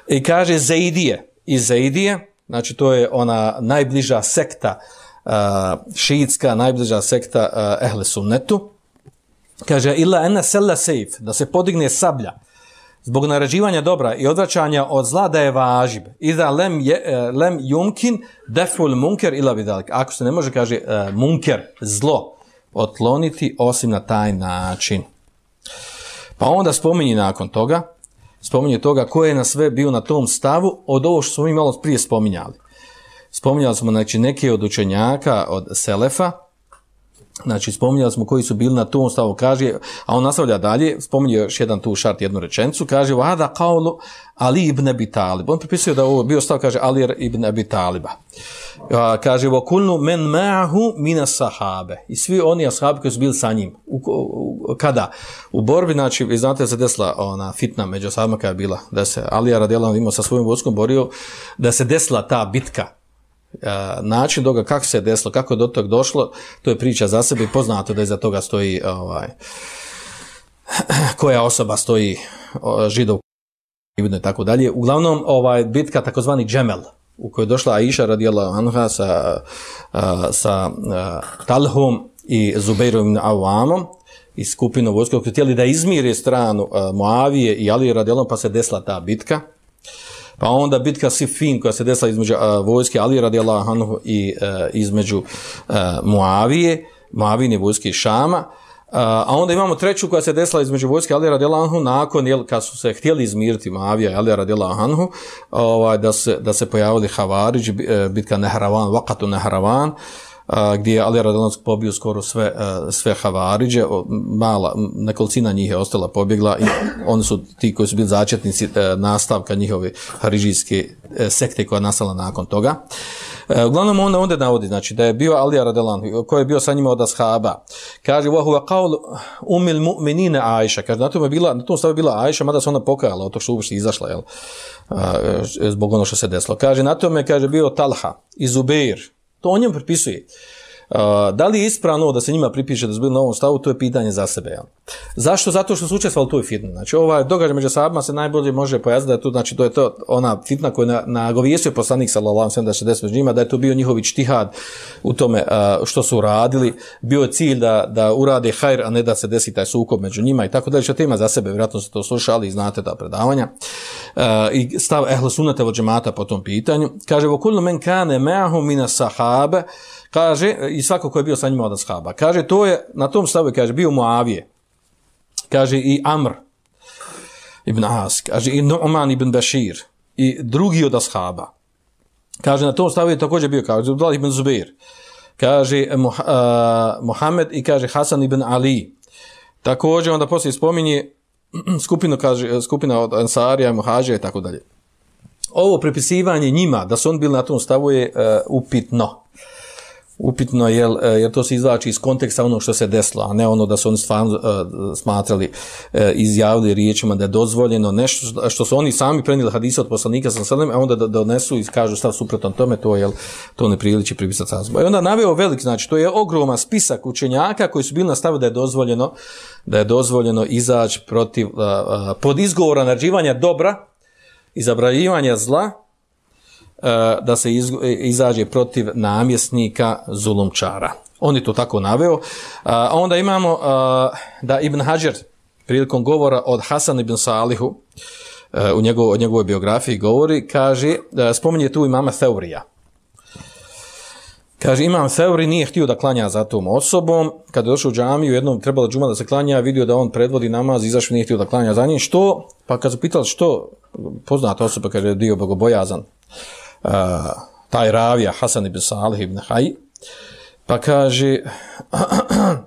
I kaže Zaidije i Zaidije, znači to je ona najbliža sekta uh, šiitska, najbliža sekta uh, Ehle Sunnetu. Kaže illa ena sella sejf, da se podigne sablja zbog naraživanja dobra i odvraćanja od zla da je važib. Iza lem, je, e, lem jumkin deful munker ila vidalik. Ako se ne može, kaže uh, munker, zlo, otkloniti osim na taj način. Pa onda spominje nakon toga, spominje toga ko je na sve bio na tom stavu od ovo što smo mi malo prije spominjali. Spominjali smo znači, neke od učenjaka od Selefa, Znači, spominjali smo koji su bili na tom stavu, kaže, a on nastavlja dalje, spominje još jedan tu šart, jednu rečencu, kaže, vada kaulu Ali ibn Abi Talib. On pripisuje da ovo bio stav, kaže, Ali ibn Abi Taliba. A, kaže, vo kulnu men ma'hu mina sahabe. I svi oni ashabi koji su bili sa njim. U, u, kada? U borbi, znači, vi znate, se desila ona fitna među sahabima kada je bila, da se Alija radijelan imao sa svojim vojskom borio, da se desila ta bitka, način toga kako se je desilo, kako je do tog došlo, to je priča za sebe i poznato da iza toga stoji ovaj, koja osoba stoji židov i tako dalje. Uglavnom, ovaj bitka takozvani džemel, u kojoj je došla Aisha radijala Anha sa, sa Talhom i Zubeirom i Awamom i skupinom vojskog, koji htjeli da izmire stranu Moavije i Ali radijala, pa se desla ta bitka. Pa onda bitka Sifin koja se desila između uh, vojske Ali radijallahu anhu i uh, između uh, Muavije, Muavine vojske Šama. Uh, a onda imamo treću koja se desila između vojske Ali radijallahu anhu nakon jel, kad su se htjeli izmiriti Muavija i Ali radijallahu anhu ovaj, da, se, da se pojavili Havarić, bitka Nehravan, Waqatu Nehravan. Uh, gdje je Ali Radonsk pobio skoro sve, e, sve Havariđe, mala, nekolicina njih je ostala pobjegla i oni su ti koji su bili začetnici e, nastavka njihove hariđijske e, sekte koja je nastala nakon toga. E, uglavnom onda onda navodi znači da je bio Ali Radelan koji je bio sa njima od ashaba. Kaže wa huwa qaul umil mu'minina Aisha. Kaže na tom je bila na tom stavu bila Aisha, mada se ona pokajala od tog što uopšte izašla je zbog ono što se desilo. Kaže na tome kaže bio Talha i Zubair To on njem pripisuje. Uh, da li je ispravno da se njima pripiše da su bili na ovom stavu, to je pitanje za sebe. Jel? Zašto? Zato što su učestvali u toj fitni. Znači, ovaj događaj među sahabima se najbolje može pojasniti da je to, znači, to je to ona fitna koja na, na govijesio poslanik sallallahu alejhi da se desi među njima, da je to bio njihovi štihad u tome uh, što su radili. Bio je cilj da, da urade hajr, a ne da se desi taj sukob među njima i tako dalje. Što tema za sebe, vjerojatno ste to slušali i znate ta predavanja. Uh, I stav ehlasunate sunnata po tom pitanju. Kaže, vokulno men kane me'ahu mina sahabe, kaže, i svako ko je bio sa njima od ashaba, kaže, to je, na tom stavu kaže, bio Muavije, kaže, i Amr ibn As, kaže, i Nu'man ibn Bashir, i drugi od ashaba. Kaže, na tom stavu je također bio, kaže, Abdullah ibn Zubair, kaže, uh, Mohamed i kaže, Hasan ibn Ali. Također, onda poslije spominje skupinu, kaže, skupina od Ansarija, Muhađa i tako dalje. Ovo prepisivanje njima, da su on bili na tom stavu, je uh, upitno upitno je jer e, to se izvlači iz konteksta ono što se desilo, a ne ono da su oni stvarno uh, smatrali, uh, izjavili riječima da je dozvoljeno nešto što su oni sami prenijeli hadisa od poslanika sa selam a onda da donesu i kažu stav suprotno tome, to je to ne priliči pripisati sazbu. I onda naveo velik, znači to je ogroman spisak učenjaka koji su bili na stavu da je dozvoljeno da je dozvoljeno izaći protiv, uh, uh, pod izgovora naređivanja dobra i zla, E, da se izađe protiv namjesnika zulumčara. On je to tako naveo. E, a onda imamo e, da Ibn Hajar prilikom govora od Hasan ibn Salihu u njegov, od njegovoj biografiji govori, kaže, spominje tu imama Theurija. Kaže, imam Theuri nije htio da klanja za tom osobom. Kada je došao u džamiju, jednom trebalo džuma da se klanja, vidio da on predvodi namaz, izašao nije htio da klanja za njim. Što? Pa kad su pitali što, poznata osoba, kaže, dio bogobojazan taj ravija Hasan ibn Salih ibn Haj, pa kaže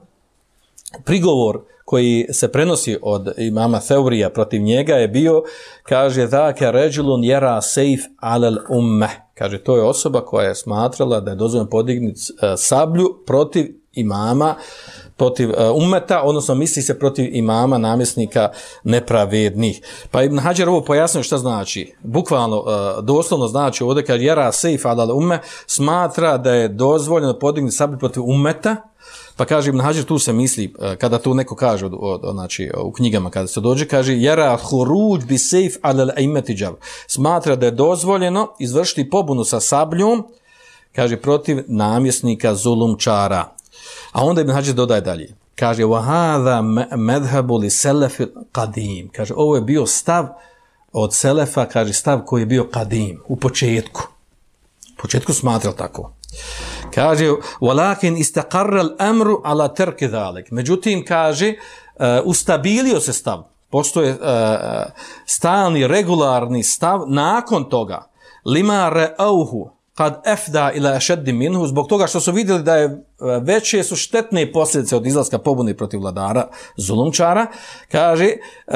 prigovor koji se prenosi od imama Theurija protiv njega je bio, kaže, zaka ređulun jera sejf alel umme. Kaže, to je osoba koja je smatrala da je dozvoljeno podignuti eh, sablju protiv imama, protiv umeta, ummeta, odnosno misli se protiv imama, namjesnika nepravednih. Pa Ibn Hajar ovo pojasnio šta znači. Bukvalno, e, doslovno znači ovdje kad jera sejf adal umme, smatra da je dozvoljeno podignuti sablju protiv ummeta, Pa kaže Ibn Hajar, tu se misli, e, kada tu neko kaže, od, znači, u knjigama kada se dođe, kaže, jera huruđ bi sejf alal imetiđav. Smatra da je dozvoljeno izvršiti pobunu sa sabljom, kaže, protiv namjesnika zulumčara. A onda Ibn Hađer dodaje dalje. Kaže, وَهَذَا مَذْهَبُ لِسَلَفِ قَدِيمِ Kaže, ovo je bio stav od Selefa, kaže, stav koji je bio qadim, u početku. U početku smatrao tako. Kaže, وَلَكِنْ إِسْتَقَرَّ الْأَمْرُ عَلَى تَرْكِ ذَلِكِ Međutim, kaže, uh, ustabilio se stav. Postoje uh, stalni, regularni stav nakon toga. لِمَا رَأَوْهُ kad efda ila šeddi minhu, zbog toga što su vidjeli da je e, veće su štetne posljedice od izlaska pobune protiv vladara, zulumčara, kaže, uh,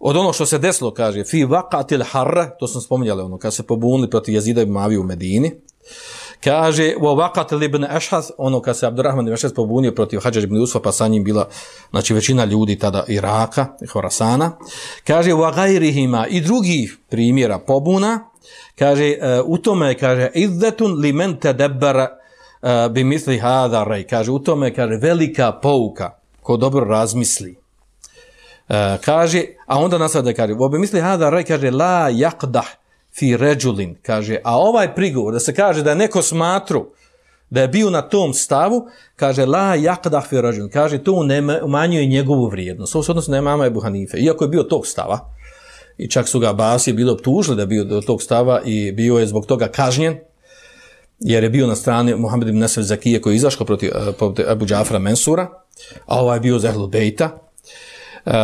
od ono što se desilo, kaže, fi vakatil harra, to sam spominjali, ono, kad se pobunili protiv jezida i mavi u Medini, kaže, wa vakatil ibn Ešhas, ono, kad se Abdurrahman ibn Ešhas pobunio protiv Hadžar ibn Usfa, pa sa njim bila, znači, većina ljudi tada Iraka, Horasana, kaže, wa gajrihima i drugih primjera pobuna, kaže e, u tome kaže izzatun limen tadabbara uh, bi misli hada rej. kaže u tome kaže velika pouka ko dobro razmisli e, kaže a onda nasada kaže bi misli hada rej, kaže la yaqdah fi rajulin kaže a ovaj prigovor da se kaže da je neko smatru da je bio na tom stavu, kaže la yaqdah fi rajulin kaže to ne umanjuje njegovu vrijednost. Ovo se odnosi na mama Ebu Hanife. Iako je bio tog stava, i čak su ga Basi bilo optužili da bio do tog stava i bio je zbog toga kažnjen, jer je bio na strani Muhammed ibn Nasr Zakije koji je izašao protiv, eh, protiv Abu Džafra Mensura, a ovaj je bio Zehlul Bejta, Uh, uh,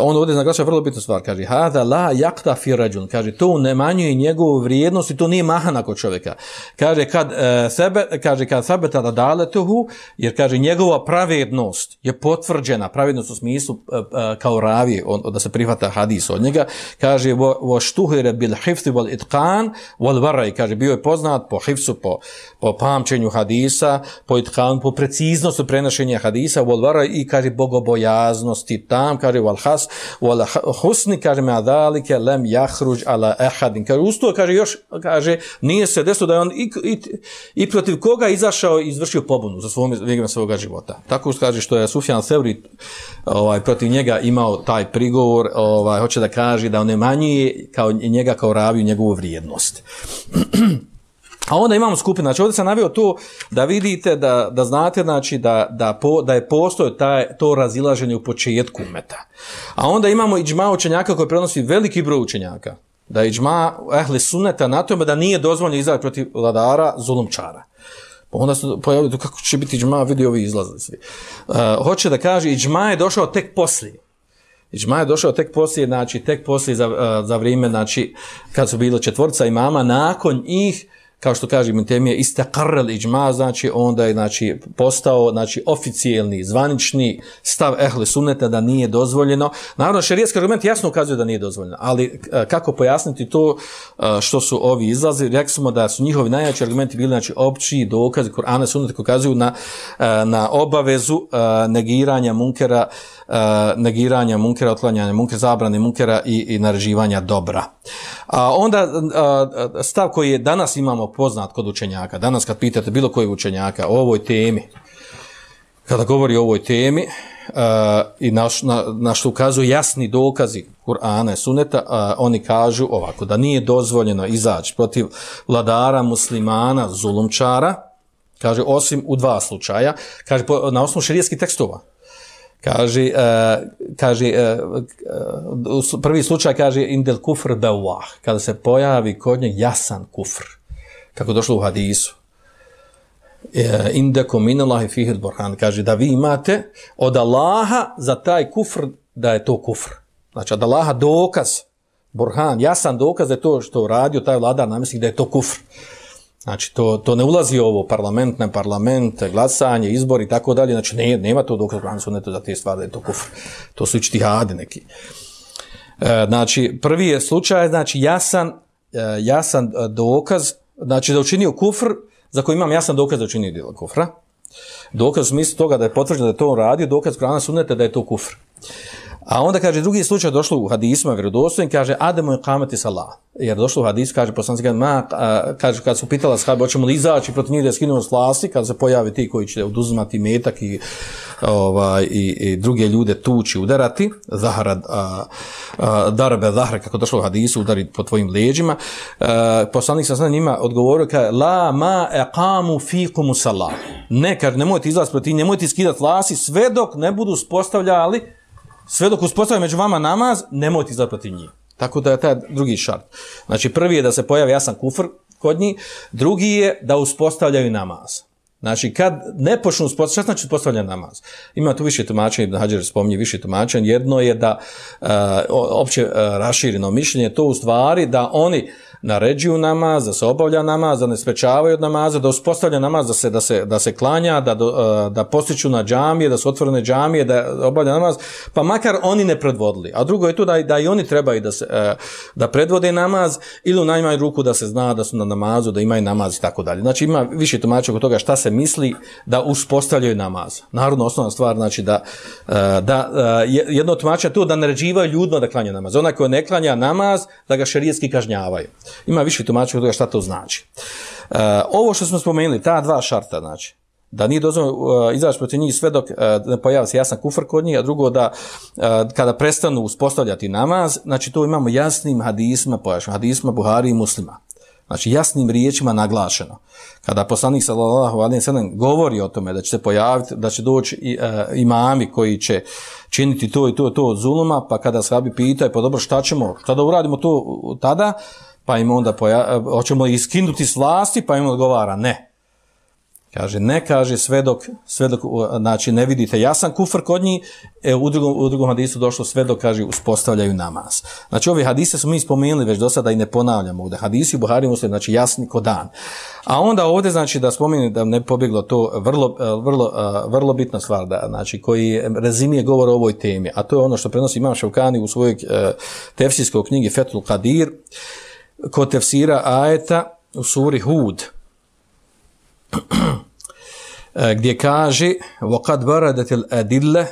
on ovdje naglašava vrlo bitnu stvar, kaže hada la yakta fi rajul, kaže to ne manjuje njegovu vrijednost i to nije mahana kod čovjeka. Kaže kad uh, sebe kaže kad sebe tada daletuhu, jer kaže njegova pravednost je potvrđena, pravednost u smislu uh, uh, kao ravi, on, da se prihvata hadis od njega, kaže wa shtuhira bil hifz wal itqan wal warai, kaže bio je poznat po hifzu, po, po pamćenju hadisa, po itqan, po preciznosti prenošenja hadisa, wal warai i kaže bogobojaznosti tam kaže wal has wal husni kaže ma zalike lam yakhruj ala ahad kaže usto kaže još kaže nije se desilo da je on i, i, i protiv koga izašao i izvršio pobunu za svom vegom svog života. Tako kaže što je Sufjan Sevri ovaj protiv njega imao taj prigovor ovaj hoće da kaže da on ne manji kao njega kao raviju njegovu vrijednost. A onda imamo skupinu, znači ovdje sam navio to da vidite, da, da znate znači da, da, po, da je postoje taj, to razilaženje u početku umeta. A onda imamo iđma učenjaka koji prenosi veliki broj učenjaka. Da je iđma ehli suneta na tome da nije dozvoljeno izaći protiv vladara zulumčara. Pa onda se pojavili, kako će biti iđma, vidi ovi izlazili svi. Uh, hoće da kaže, iđma je došao tek poslije. Iđma je došao tek poslije, znači, tek poslije za, e, za vrijeme, znači, kad su bilo četvorca imama, nakon ih kao što kaže Ibn Temije, istakarrel iđma, znači onda je znači, postao znači, oficijelni, zvanični stav ehle sunneta da nije dozvoljeno. Naravno, šerijetski argument jasno ukazuje da nije dozvoljeno, ali e, kako pojasniti to e, što su ovi izlazi? Rekli smo da su njihovi najjači argumenti bili znači, opći dokazi Kur'ana sunneta koji ukazuju na, e, na obavezu negiranja munkera, E, negiranja munkera, otklanjanja munkera, zabrane munkera i, i nareživanja dobra. A onda e, e, stav koji je danas imamo poznat kod učenjaka, danas kad pitate bilo kojeg učenjaka o ovoj temi, kada govori o ovoj temi a, i na, na, na što ukazuju jasni dokazi Kur'ana i Suneta, a, oni kažu ovako, da nije dozvoljeno izaći protiv vladara muslimana, zulumčara, kaže, osim u dva slučaja, kaže, po, na osnovu širijetskih tekstova, kaže, uh, kaže uh, uh, prvi slučaj kaže indel kufr bewah, kada se pojavi kod njeg jasan kufr, kako došlo u hadisu. E, indeko minallahi fihid burhan. Kaže da vi imate od Allaha za taj kufr da je to kufr. Znači od Allaha dokaz, burhan, jasan dokaz da je to što radio taj vladar namjesnik da je to kufr. Znači, to, to ne ulazi ovo parlament, ne parlament, glasanje, izbor i tako dalje. Znači, ne, nema to dokaz Kur'an sunetu za te stvari da je to kufr. To su ičtihade neki. E, znači, prvi je slučaj, znači, jasan, e, jasan e, dokaz znači da učinio kufr, za koji imam jasan dokaz da učinio djelo kufra, dokaz u smislu toga da je potvrđeno da je to on radio, dokaz Kur'ana sunnete da je to kufr. A onda kaže drugi slučaj došlo u hadisima vjerodostojnim kaže Ademu i kamati salah. Jer došlo u hadisu kaže poslanik kaže ma kaže kad su pitala sahabe hoćemo li izaći protiv njih da skinemo s vlasti kad se pojave ti koji će oduzimati metak i ovaj i, i druge ljude tući udarati zahara a, a, darbe zahra kako došlo u hadisu udari po tvojim leđima a, poslanik sa njima odgovorio kaže la ma aqamu fikum salah. Ne kaže nemojte izaći protiv nemojte skidati vlasti sve dok ne budu spostavljali sve dok uspostavi među vama namaz, nemojte zapratiti njih. Tako da je taj drugi šart. Znači, prvi je da se pojavi jasan kufr kod njih, drugi je da uspostavljaju namaz. Znači, kad ne počnu uspostavljati, šta znači uspostavljanje namaz? Ima tu više tumačenja, Ibn Hađer spominje više tumačenja. Jedno je da uh, opće uh, rašireno mišljenje, to u stvari da oni naređuju namaz, da se obavlja namaz, da ne sprečavaju od namaza, da uspostavlja namaz, da se, da se, da se klanja, da, e, da postiću na džamije, da su otvorene džamije, da obavlja namaz, pa makar oni ne predvodili. A drugo je to da, da i oni trebaju da, se, e, da predvode namaz ili u najmanju ruku da se zna da su na namazu, da imaju namaz i tako dalje. Znači ima više tumača oko toga šta se misli da uspostavljaju namaz. Naravno, osnovna stvar znači da, e, da jedno tumača to da naređivaju ljudima da klanja namaz. Ona koja ne klanja namaz, da ga šerijetski kažnjavaju. Ima više tumačeva toga šta to znači. Uh, ovo što smo spomenuli, ta dva šarta, znači, da nije dozvoljeno uh, izaći protiv njih sve dok uh, ne pojavi se jasan kufr kod njih, a drugo da uh, kada prestanu uspostavljati namaz, znači to imamo jasnim hadisma, pojašnjamo, hadisma Buhari i muslima. Znači jasnim riječima naglašeno. Kada poslanik sallallahu alejhi ve sellem govori o tome da će se pojaviti, da će doći i, uh, imami koji će činiti to i to to od zuluma, pa kada sahabi pitaju, pa dobro, šta ćemo? Šta da uradimo to tada? Pa im onda poja, hoćemo iskinuti s vlasti, pa im odgovara ne. Kaže, ne kaže sve dok, sve dok znači, ne vidite jasan kufr kod njih, e, u, drugom, u drugom hadisu došlo sve dok, kaže, uspostavljaju namaz. Znači, ove hadise su mi spomenuli već do sada i ne ponavljamo ovdje. Hadisi u Buhari muslim, znači, jasni ko dan. A onda ovdje, znači, da spomenu da ne pobjeglo to vrlo, e, vrlo, e, vrlo bitna stvar, da, znači, koji rezimije govor o ovoj temi, a to je ono što prenosi Imam Ševkani u svojoj e, tefsijskoj knjigi Fetul Kadir, kod tefsira ajeta u suri Hud gdje kaže وَقَدْ بَرَدَتِ الْأَدِلَّ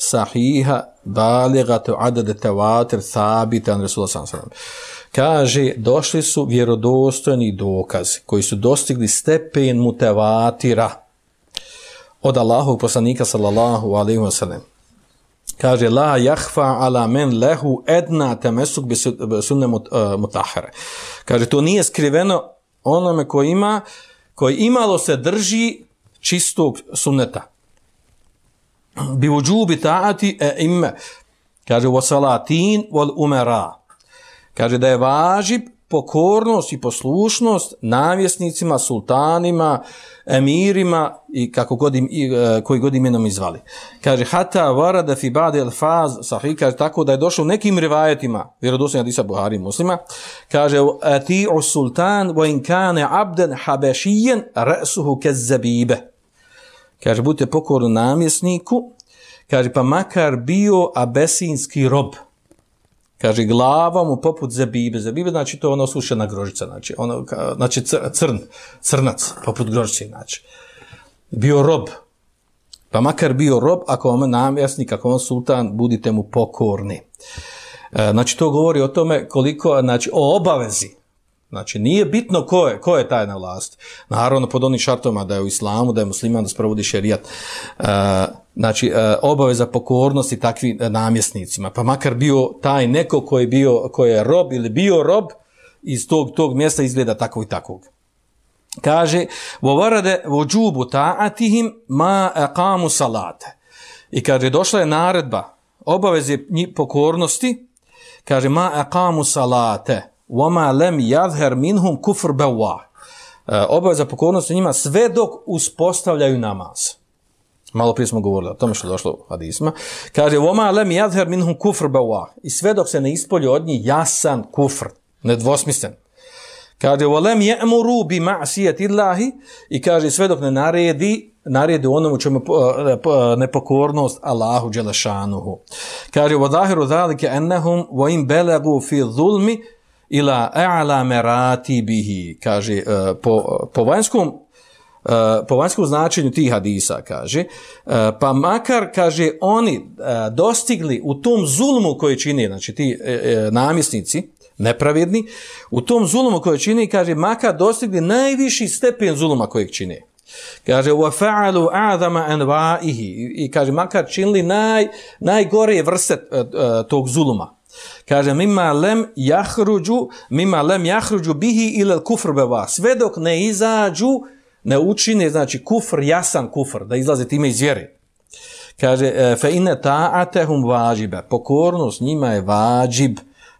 sahiha baligatu adad tawatir thabita an rasul sallallahu alejhi kaže došli su vjerodostojni dokazi koji su dostigli stepen mutawatira od Allahovog poslanika sallallahu alejhi ve sellem kaže la jahfa ala men lahu edna temesuk bi sunne uh, kaže to nije skriveno onome ko ima koji imalo se drži čistog sunneta. Bi wujubi ta'ati e imme. Kaže wa salatin wal umara. Kaže da je važib pokornost i poslušnost namjesnicima, sultanima, emirima i kako god im, i, e, koji god imenom izvali. Kaže, hata varada fi bade el faz, sahih, kaže, tako da je došlo u nekim rivajetima, vjerodosljena Disa Buhari muslima, kaže, ti o sultan, wa in kane abden habešijen, resuhu kez zabibe. Kaže, budite pokorni namjesniku, kaže, pa makar bio abesinski rob, kaže glava mu poput zabibe zabibe znači to ono sušena grožica znači ono znači crn crnac poput grožice znači. Bio rob. Pa makar bio rob ako vam namjesnik ako vam sultan budite mu pokorni. E, znači to govori o tome koliko znači o obavezi Znači, nije bitno ko je, ko je taj na vlast. Naravno, pod onim šartoma da je u islamu, da je musliman, da sprovodi šerijat. Uh, znači, uh, obaveza pokornosti takvim e, namjesnicima. Pa makar bio taj neko koji je bio, koji je rob ili bio rob, iz tog, tog mjesta izgleda takvog i takvog. Kaže, vovarade vođubu ta'atihim ma aqamu salate. I kaže, došla je naredba, obaveze pokornosti, kaže, ma aqamu salate, وَمَا لَمْ يَذْهَرْ مِنْهُمْ كُفْرْ بَوَا Obaveza pokornosti njima sve dok uspostavljaju namaz. Malo prije smo govorili o tome što je došlo u hadisma. Kaže, وَمَا لَمْ يَذْهَرْ مِنْهُمْ كُفْرْ بَوَا I sve dok se ne ispolje od njih jasan kufr, nedvosmislen. Kaže, وَلَمْ يَأْمُرُوا بِمَعْسِيَتِ اللَّهِ I kaže, sve dok ne naredi, naredi onomu čemu nepokornost Allahu Đelešanuhu. Kaže, وَدَاهِرُ ذَلِكَ أَنَّهُمْ وَإِنْ بَلَغُوا فِي ظُلْمِ ila a'la merati bihi kaže uh, po, po vanjskom uh, po vanjskom značenju tih hadisa kaže uh, pa makar kaže oni uh, dostigli u tom zulmu koji čini znači ti uh, namjesnici nepravedni u tom zulmu koji čini kaže makar dostigli najviši stepen zuluma kojeg čini Kaže, wa fa'alu a'zama i kaže makar činili naj najgore vrste uh, uh, tog zuluma. Kaže mimma lem yahruju mimma lem yahruju bihi ila al-kufr bawa. Sve dok ne izađu, ne učine znači kufr jasan kufr, da izlaze time iz vjere. Kaže e, fe fa inna ta'atuhum wajiba. Pokornost njima je vajib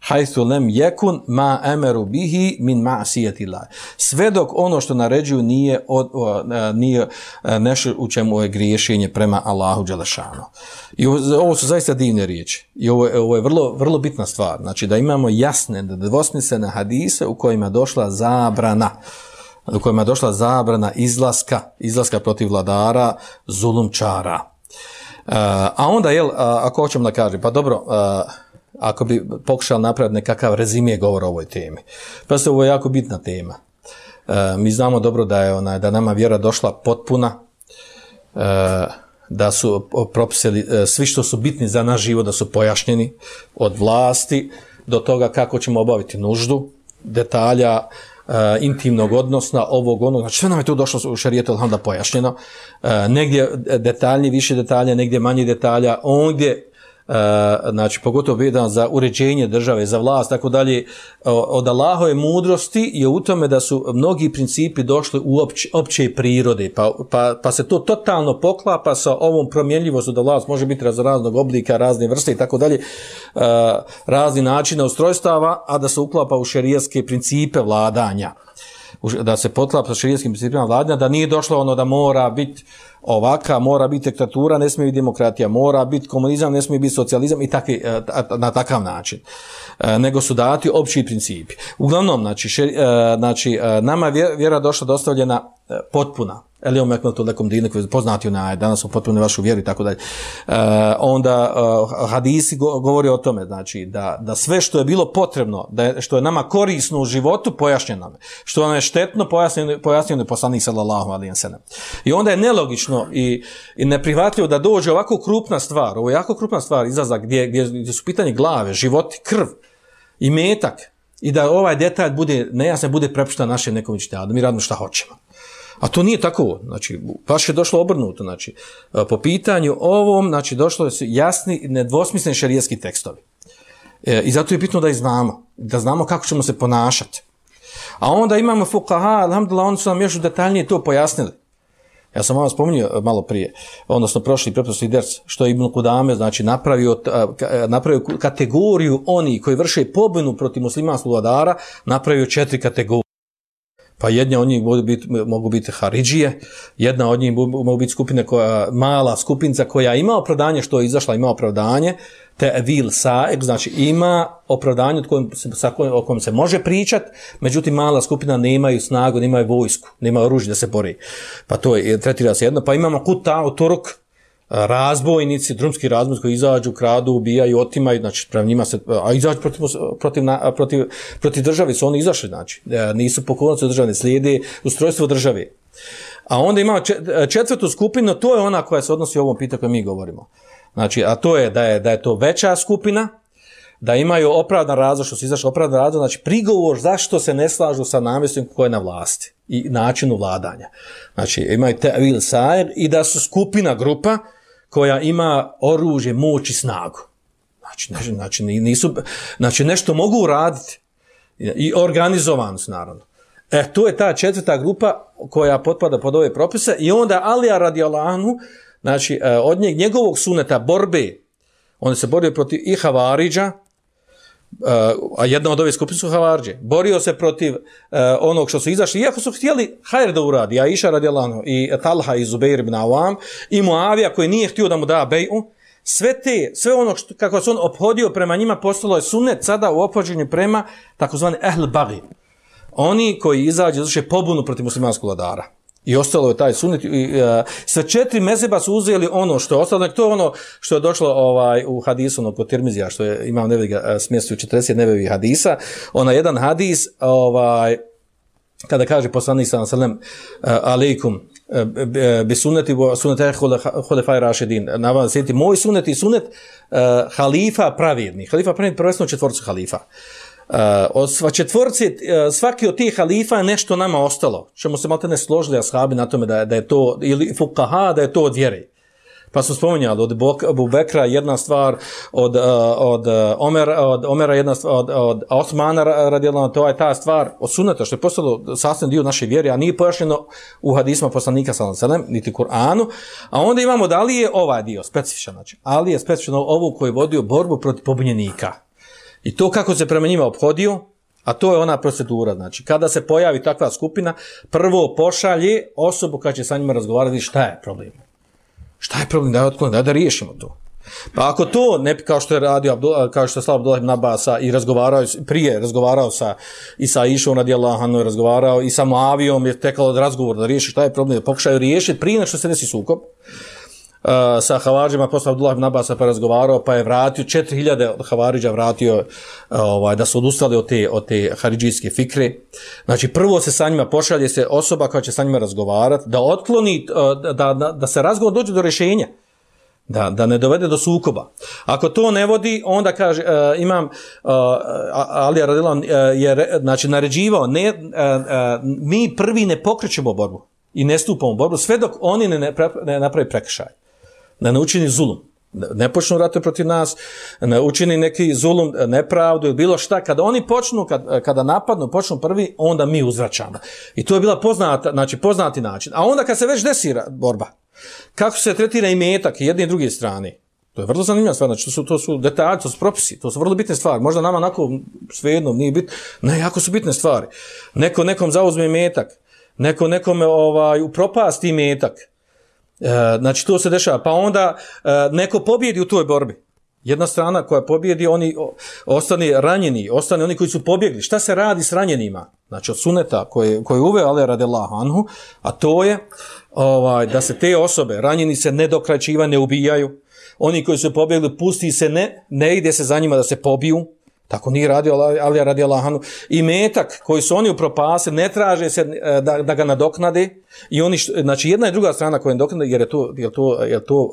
hajthu lem jekun ma emeru bihi min ma Allah. Sve dok ono što naređuju nije od, o, e, nije e, nešto u čemu je griješenje prema Allahu Đelešanu. I ovo su zaista divne riječi. I ovo, ovo je vrlo, vrlo bitna stvar. Znači da imamo jasne, da dvosmislene hadise u kojima došla zabrana u kojima je došla zabrana izlaska, izlaska protiv vladara, zulumčara. E, a onda, jel, ako hoćemo da kažem, pa dobro, ako bi pokušali napraviti nekakav rezime govora o ovoj temi. Pa se ovo je jako bitna tema. E, mi znamo dobro da je ona, da nama vjera došla potpuna, e, da su propisali e, svi što su bitni za naš život, da su pojašnjeni od vlasti do toga kako ćemo obaviti nuždu, detalja, uh, intimnog odnosna, ovog onog, znači sve nam je tu došlo u šarijetu Alhamda pojašnjeno, uh, negdje detaljni, više detalja, negdje manje detalja, ondje E, znači pogotovo vidan za uređenje države, za vlast, tako dalje, od Allahove mudrosti je u tome da su mnogi principi došli u opće, opće prirode, pa, pa, pa se to totalno poklapa sa ovom promjenljivostu da vlast može biti raz raznog oblika, razne vrste i tako dalje, uh, razni načina ustrojstava, a da se uklapa u šerijaske principe vladanja da se potlapa sa širijskim principima vladanja, da nije došlo ono da mora biti ovaka, mora biti diktatura, ne smije biti demokratija, mora biti komunizam, ne smije biti socijalizam i takvi, e, na takav način. E, nego su dati opći principi. Uglavnom, znači, šir, e, znači e, nama vjera došla dostavljena e, potpuna, Eli om ekmel to lekom dine, koji poznati onaj, danas su potpuno vašu vjeru i tako dalje. E, onda uh, hadisi go, govori o tome, znači, da, da sve što je bilo potrebno, da je, što je nama korisno u životu, pojašnjeno nam. Što nam je štetno, pojasnjeno, pojasnjeno je poslanik sallallahu alijem sallam. I onda je nelogično i, i neprihvatljivo da dođe ovako krupna stvar, ovo je jako krupna stvar, izazak, gdje, gdje, gdje su pitanje glave, životi, krv i metak, i da ovaj detalj bude, nejasan, bude prepušten našem nekom učitelju, da mi radimo šta hoćemo. A to nije tako, znači, baš je došlo obrnuto, znači, e, po pitanju ovom, znači, došlo su jasni, nedvosmisleni šarijetski tekstovi. E, I zato je bitno da ih znamo, da znamo kako ćemo se ponašati. A onda imamo fukaha, alhamdulillah, oni su nam još detaljnije to pojasnili. Ja sam vam spominio e, malo prije, odnosno prošli preprosti ders, što je Ibn Kudame znači, napravio, e, napravio kategoriju oni koji vrše pobunu protiv muslimanskog vladara, napravio četiri kategorije. Pa jedna od njih mogu biti, mogu biti Haridžije, jedna od njih mogu biti skupine koja, mala skupinca koja ima opravdanje što je izašla, ima opravdanje, te vil saek, znači ima opravdanje od kojim se, sa kojim, o kojem se može pričat, međutim mala skupina nemaju snagu, nemaju vojsku, nemaju oružje da se bori. Pa to je, tretira se jedno. Pa imamo kuta, turuk, razbojnici, drumski razbojnici koji izađu, kradu, ubijaju, otimaju, znači prema njima se, a izađu protiv, protiv, protiv, protiv države, su oni izašli, znači, e, nisu pokornici državne, slijede ustrojstvo države. A onda imamo četvrtu skupinu, to je ona koja se odnosi u ovom pitanju koje mi govorimo. Znači, a to je da je, da je to veća skupina, da imaju opravdan razlog, što se izašli opravdan razlog, znači prigovor zašto se ne slažu sa namjestom koji je na vlasti i načinu vladanja. Znači, imaju tevil sajer i da su skupina, grupa, koja ima oružje, moć i snagu. Znači, znači, znači, nisu, znači nešto mogu uraditi i organizovan su, naravno. E, to je ta četvrta grupa koja potpada pod ove propise i onda Alija radijalanu, znači, e, od njeg, njegovog suneta borbe, on se borio protiv i Havariđa, a jedna od ove skupine su Havarđe, borio se protiv uh, onog što su izašli, iako su htjeli hajr da uradi, a Iša radijalano i Talha i Zubeir ibn Awam, i Muavija koji nije htio da mu da beju, sve te, sve ono što, kako se on obhodio prema njima, postalo je sunnet sada u opođenju prema takozvani ehl bagi. Oni koji izađe, izvrše pobunu protiv muslimanskog vladara. I ostalo je taj sunnet. I, e, uh, sve četiri mezeba su uzeli ono što je ostalo. To je ono što je došlo ovaj, u hadisu ono, kod Tirmizija, što je imao neveviga e, smjestu 40 nevevih hadisa. Ona jedan hadis, ovaj, kada kaže poslanik sa sallam, uh, alaikum, bi suneti sunete hulefaj rašedin na vam sjeti moj sunet i sunet uh, e, halifa pravedni halifa pravedni prvenstveno četvorcu halifa Uh, Eh, od sva četvorci, uh, svaki od tih halifa je nešto nama ostalo. čemu se malo ne složili ashabi na tome da da je to, ili fukaha, da je to od vjere. Pa smo spominjali od Abu Bekra jedna stvar, od, uh, od, Omer, od Omera jedna stvar, od, od Osmana radijalno, to je ta stvar od suneta, što je postalo sasvim dio naše vjere, a nije pojašnjeno u hadisma poslanika sallam niti Kur'anu. A onda imamo da li je ovaj dio specifičan, znači, ali je specifičan ovo koji je vodio borbu protiv pobunjenika. I to kako se prema njima obhodio, a to je ona procedura, znači kada se pojavi takva skupina, prvo pošalje osobu koja će sa njima razgovarati šta je problem. Šta je problem, da je otklon, da, da riješimo to. Pa ako to ne kao što je radio Abdul, kao što je Slav Abdullah Nabasa i razgovarao prije razgovarao sa i sa Išom radijallahu anhu razgovarao i sa Muavijom je tekalo od razgovor da riješi šta je problem da pokušaju riješiti prije nego što se desi sukob uh, sa Havariđima, posle Abdullah ibn Abbas pa razgovarao, pa je vratio, 4000 Havariđa vratio uh, ovaj, da su odustali od te, od te haridžijske fikre. Znači, prvo se sa njima pošalje se osoba koja će sa njima razgovarati, da otkloni, uh, da, da, da se razgovor dođe do rješenja. Da, da ne dovede do sukoba. Ako to ne vodi, onda kaže, uh, imam, uh, Ali Radilan uh, je znači, naređivao, ne, uh, uh, mi prvi ne pokrećemo borbu i ne stupamo u borbu, sve dok oni ne, ne, ne napravi prekršaj da ne učini zulum, ne počnu rate protiv nas, ne učini neki zulum, nepravdu ili bilo šta, kada oni počnu, kad, kada napadnu, počnu prvi, onda mi uzvraćamo. I to je bila poznata, znači poznati način. A onda kad se već desira borba, kako se tretira i metak jedne i druge strane, to je vrlo zanimljiva stvar, znači to su, to su detalji, to su propisi, to su vrlo bitne stvari. Možda nama onako svejedno nije bit, ne, jako su bitne stvari. Neko nekom zauzme metak, neko nekome ovaj, upropasti metak, E, znači to se dešava. Pa onda e, neko pobjedi u toj borbi. Jedna strana koja pobjedi, oni ostane ranjeni, ostane oni koji su pobjegli. Šta se radi s ranjenima? Znači od suneta koje, koje uve Ale rade Anhu, a to je ovaj, da se te osobe, ranjeni se ne dokraćiva, ne ubijaju. Oni koji su pobjegli, pusti se, ne, ne ide se za njima da se pobiju. Tako nije radio Ali radi Allahanu. I metak koji su oni upropasili, ne traže se e, da, da ga nadoknade. I oni, znači jedna i druga strana koja je nadoknade, jer je to, jer to, jer to uh,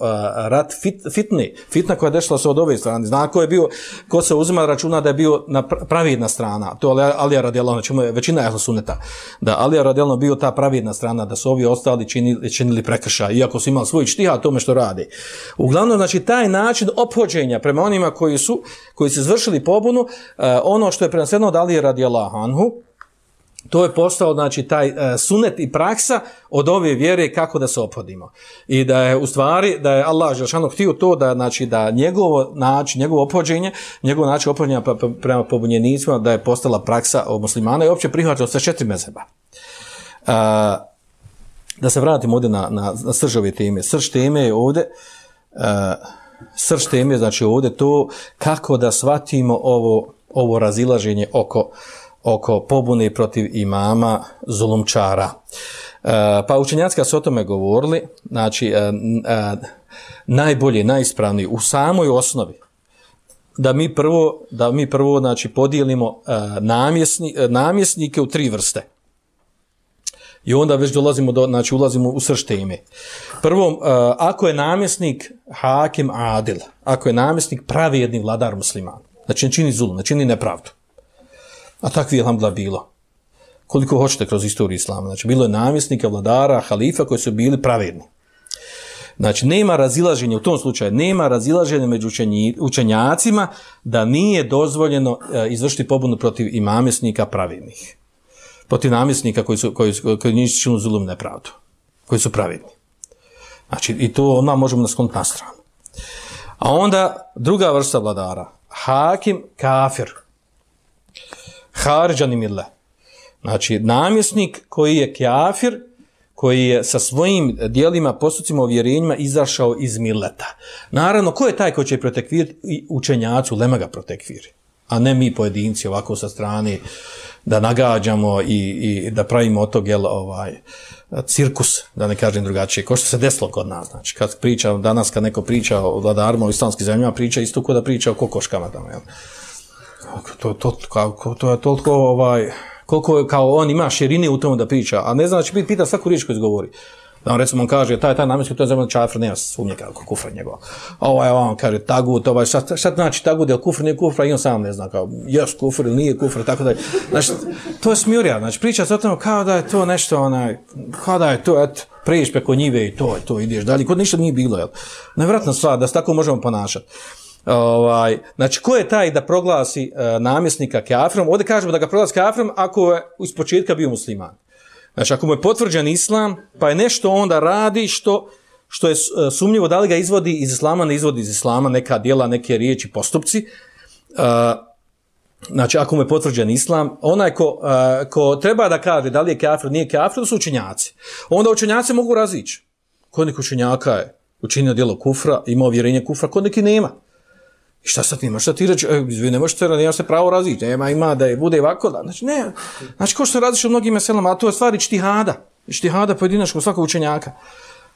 rat fit, fitni, fitna koja je dešla se od ove strane. Zna ko je bio, ko se uzima računa da je bio na pravidna strana. To je Ali radi znači većina je većina ehla suneta. Da Ali radi bio ta pravidna strana, da su ovi ostali činili, činili prekrša, iako su imali svoj štiha tome što radi. Uglavnom, znači, taj način ophođenja prema onima koji su, koji su izvršili pobunu, uh, ono što je preneseno od Alije radi Anhu, to je postao znači taj e, sunet i praksa od ove vjere kako da se ophodimo. I da je u stvari da je Allah dželešano htio to da znači da njegovo način njegovo ophođenje njegovo način ophođenja pa, pa, prema pobunjenicima da je postala praksa od muslimana i opće prihvaćeno sa četiri mezheba. Uh, da se vratimo ovdje na, na, na srž ove teme. Srž teme je ovdje uh, srž teme znači ovdje to kako da shvatimo ovo ovo razilaženje oko uh, oko pobune protiv imama zulumčara. E, pa učenjacka su o tome govorili, znači e, e, najbolje, najispravniji u samoj osnovi da mi prvo, da mi prvo znači, podijelimo e, namjesni, e, namjesnike u tri vrste. I onda već dolazimo do, znači ulazimo u srž teme. Prvo, uh, ako je namjesnik hakim adil, ako je namjesnik pravijedni vladar musliman, znači ne čini zulum, ne čini nepravdu, A takvi je alhamdulillah bilo. Koliko hoćete kroz istoriju islama. Znači, bilo je namjesnika, vladara, halifa koji su bili pravedni. Znači, nema razilaženja, u tom slučaju, nema razilaženja među učenjacima da nije dozvoljeno e, izvršiti pobunu protiv imamjesnika pravednih. Protiv namjesnika koji su, koji, koji nisu činu zulum nepravdu. Koji su pravedni. Znači, i to odmah možemo naskloniti na stranu. A onda, druga vrsta vladara, hakim kafir, Harđan Mille. Znači, namjesnik koji je kjafir, koji je sa svojim dijelima, postupcima, ovjerenjima izašao iz Milleta. Naravno, ko je taj koji će protekviriti učenjacu, lema ga protekviri, a ne mi pojedinci ovako sa strane da nagađamo i, i da pravimo od tog jel, ovaj, cirkus, da ne kažem drugačije, ko što se desilo kod nas. Znači, kad priča, danas kad neko priča o vladarima u islamskim zemljama, priča isto kod da priča o kokoškama tamo. Jel? To, to, kao, to je toliko, ovaj, koliko kao on ima širine u tomu da priča, a ne zna da će biti pita svaku riječ koju izgovori. Da on recimo on kaže, taj, taj namjenski, to je zemlja čafr, nema sumnje kako kufra njegova. A ovaj, on kaže, tagut, ovaj, šta, šta znači tagut, je li kufr, nije kufra, i on sam ne zna, kao, jes kufr ili nije kufr, tako da Znači, to je smjurja, znači, priča se o tome kao da je to nešto, onaj, kao da je to, et, priješ preko njive i to, to, ideš dalje, kod ništa nije bilo, jel? Nevratna stvar, da se tako možemo ponašati. Ovaj, znači, ko je taj da proglasi uh, namjesnika kafirom? Ovdje kažemo da ga proglasi kafirom ako je iz početka bio musliman. Znači, ako mu je potvrđen islam, pa je nešto onda radi što, što je e, sumnjivo da li ga izvodi iz islama, ne izvodi iz islama, neka dijela, neke riječi, postupci. Uh, znači, ako mu je potvrđen islam, onaj ko, uh, ko treba da kaže da li je kafir, nije kafir, to su učenjaci. Onda učenjaci mogu razići. Kod nekog učenjaka je učinio dijelo kufra, imao vjerenje kufra, kod neki nema. I šta sad nima, šta ti reći, e, vi ne možete, nema se pravo različiti, nema, ima da je, bude ovako, da, znači, ne, znači, ko što različi u mnogim meselama, a to je stvari čtihada, čtihada pojedinačkog svakog učenjaka.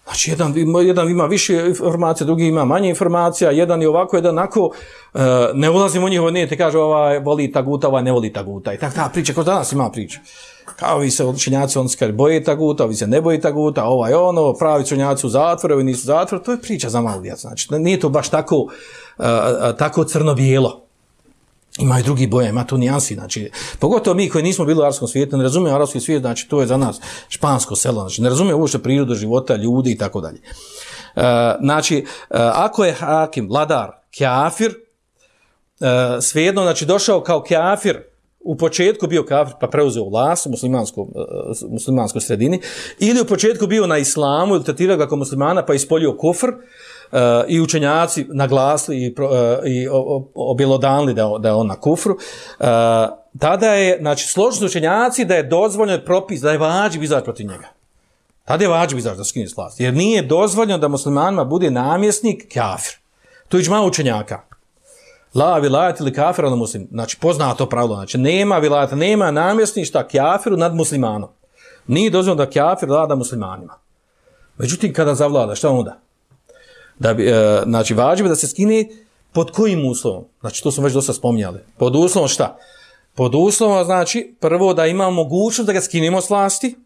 Znači, jedan, jedan ima više informacija, drugi ima manje informacija, jedan je ovako, jedan onako, uh, ne ulazimo u njihovo, nije te kaže, ovaj, voli taguta, ovaj ne voli taguta. I tak, ta priča, ko danas ima priča. Kao vi se učenjaci, on se kaže, boje taguta, ovi vi se ne boje taguta, ovaj ono, pravi učenjaci u zatvoru, ovi nisu u zatvoru, to je priča za malo djeca. Znači, nije to baš tako, uh, tako crno-bijelo. Ima i drugi boja, ima tu nijansi, znači, pogotovo mi koji nismo bili u arabskom svijetu, ne razumijemo arabski svijet, znači, to je za nas špansko selo, znači, ne razumijemo uopšte prirodu života, ljudi i tako dalje. E, znači, e, ako je hakim, vladar, kjafir, e, svejedno, znači, došao kao kjafir, u početku bio kafir pa preuzeo vlast u muslimanskom, muslimanskoj sredini, ili u početku bio na islamu ili tretirao ga kao muslimana pa ispolio kufr, uh, i učenjaci naglasili i, uh, i objelodanili da, da je on na kufru, uh, tada je, znači, složni učenjaci da je dozvoljeno propis, da je vađi izaći protiv njega. Tada je vađi izaći da skine s vlasti. Jer nije dozvoljeno da muslimanima bude namjesnik kafir. To je džma učenjaka. La vilajat ili kafir ali muslim. Znači, pozna to pravilo. Znači, nema vilajata, nema namjesništa kafiru nad muslimanom. Nije dozvoljeno da kafir vlada muslimanima. Međutim, kada zavlada, šta onda? Da bi, e, znači, vađivo da se skine pod kojim uslovom? Znači, to smo već dosta spominjali. Pod uslovom šta? Pod uslovom, znači, prvo da imamo mogućnost da ga skinemo s vlasti,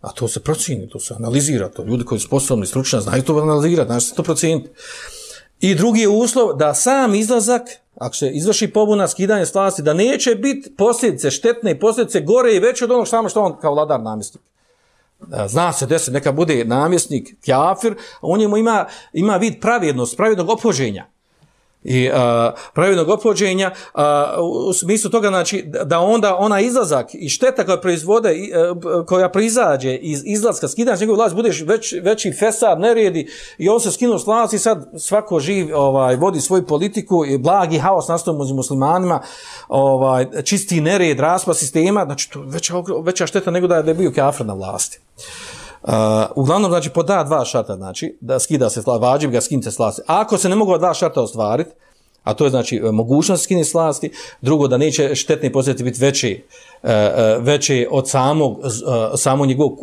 a to se procini, to se analizira, to ljudi koji su sposobni, stručni, znaju to analizirati, znači se to prociniti. I drugi je uslov da sam izlazak, ako se izvrši pobuna skidanje s vlasti, da neće biti posljedice štetne posljedice gore i veće od onog samo što on kao vladar namjestnik E, zna se da se neka bude namjesnik, kjafir, on njemu ima, ima vid pravjednost, pravednog opoženja i a, pravilnog opođenja a, u, u smislu toga znači da onda ona izlazak i šteta koja proizvode i, e, a, koja prizađe iz izlaska skidanja njegov vlast budeš već, veći fesad neredi i on se skinuo s vlasti i sad svako živ ovaj vodi svoju politiku i blagi haos nastaje među muslimanima ovaj čisti nered raspad sistema znači to veća veća šteta nego da je, da je bio kafir na vlasti. Uh, uglavnom, znači, po da dva šarta, znači, da skida se slast, vađiv ga skinite slasti. Ako se ne mogu dva šarta ostvariti, a to je, znači, e, mogućnost skini slasti, drugo, da neće štetni posljedice biti veći, uh, veći od samog, uh, samog njegovog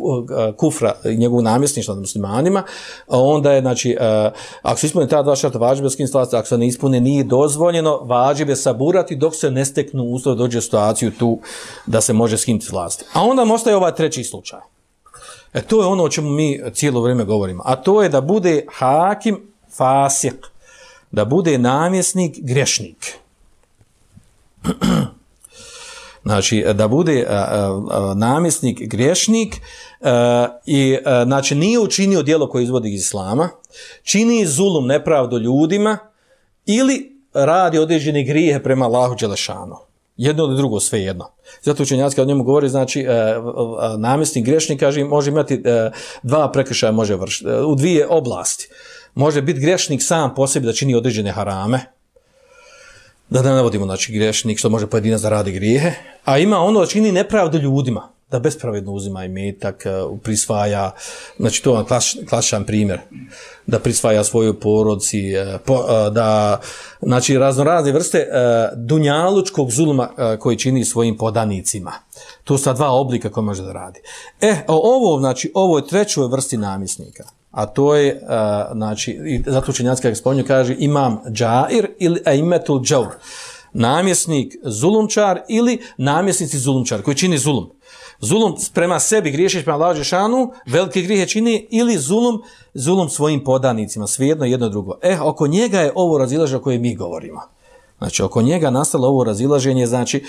kufra, njegovog namjesništva nad muslimanima, onda je, znači, uh, ako se ispune ta dva šarta, vađiv ga skinite slasti, ako se ne ispune, nije dozvoljeno, vađibe saburati dok se ne steknu uslov, dođe u situaciju tu da se može skiniti slasti. A onda ostaje ovaj treći slučaj. E to je ono o čemu mi cijelo vrijeme govorimo. A to je da bude hakim fasik, da bude namjesnik grešnik. znači, da bude a, a, namjesnik grešnik a, i a, znači nije učinio dijelo koje izvodi iz islama, čini zulum nepravdu ljudima ili radi određene grije prema Allahu Đelešanu. Jedno ili drugo, sve jedno. Zato učenjaci kad o njemu govori, znači, e, e, namjesnik grešnik, kaže, može imati e, dva prekršaja, može vršiti, e, u dvije oblasti. Može biti grešnik sam po sebi da čini određene harame, da ne navodimo, znači, grešnik što može pojedinac da radi grijehe, a ima ono da čini nepravdu ljudima, da bespravedno uzima i metak, e, prisvaja, znači, to je klasičan primjer da prisvaja svoju porodci, e, po, e, da, znači, raznorazne vrste dunjalučkog zulma koji čini svojim podanicima. To su dva oblika koje može da radi. E, ovo, znači, ovo je trećoj vrsti namjesnika. A to je, znači, i zato učenjacki spominju, kaže, imam džair ili aimetul džaur. Namjesnik zulumčar ili namjesnici zulumčar koji čini zulum zulum prema sebi griješiš prema Allahu Žešanu, velike grijehe čini ili zulum, zulum svojim podanicima, svejedno jedno drugo. E, oko njega je ovo razilaženje o kojem mi govorimo. Znači, oko njega nastalo ovo razilaženje, znači,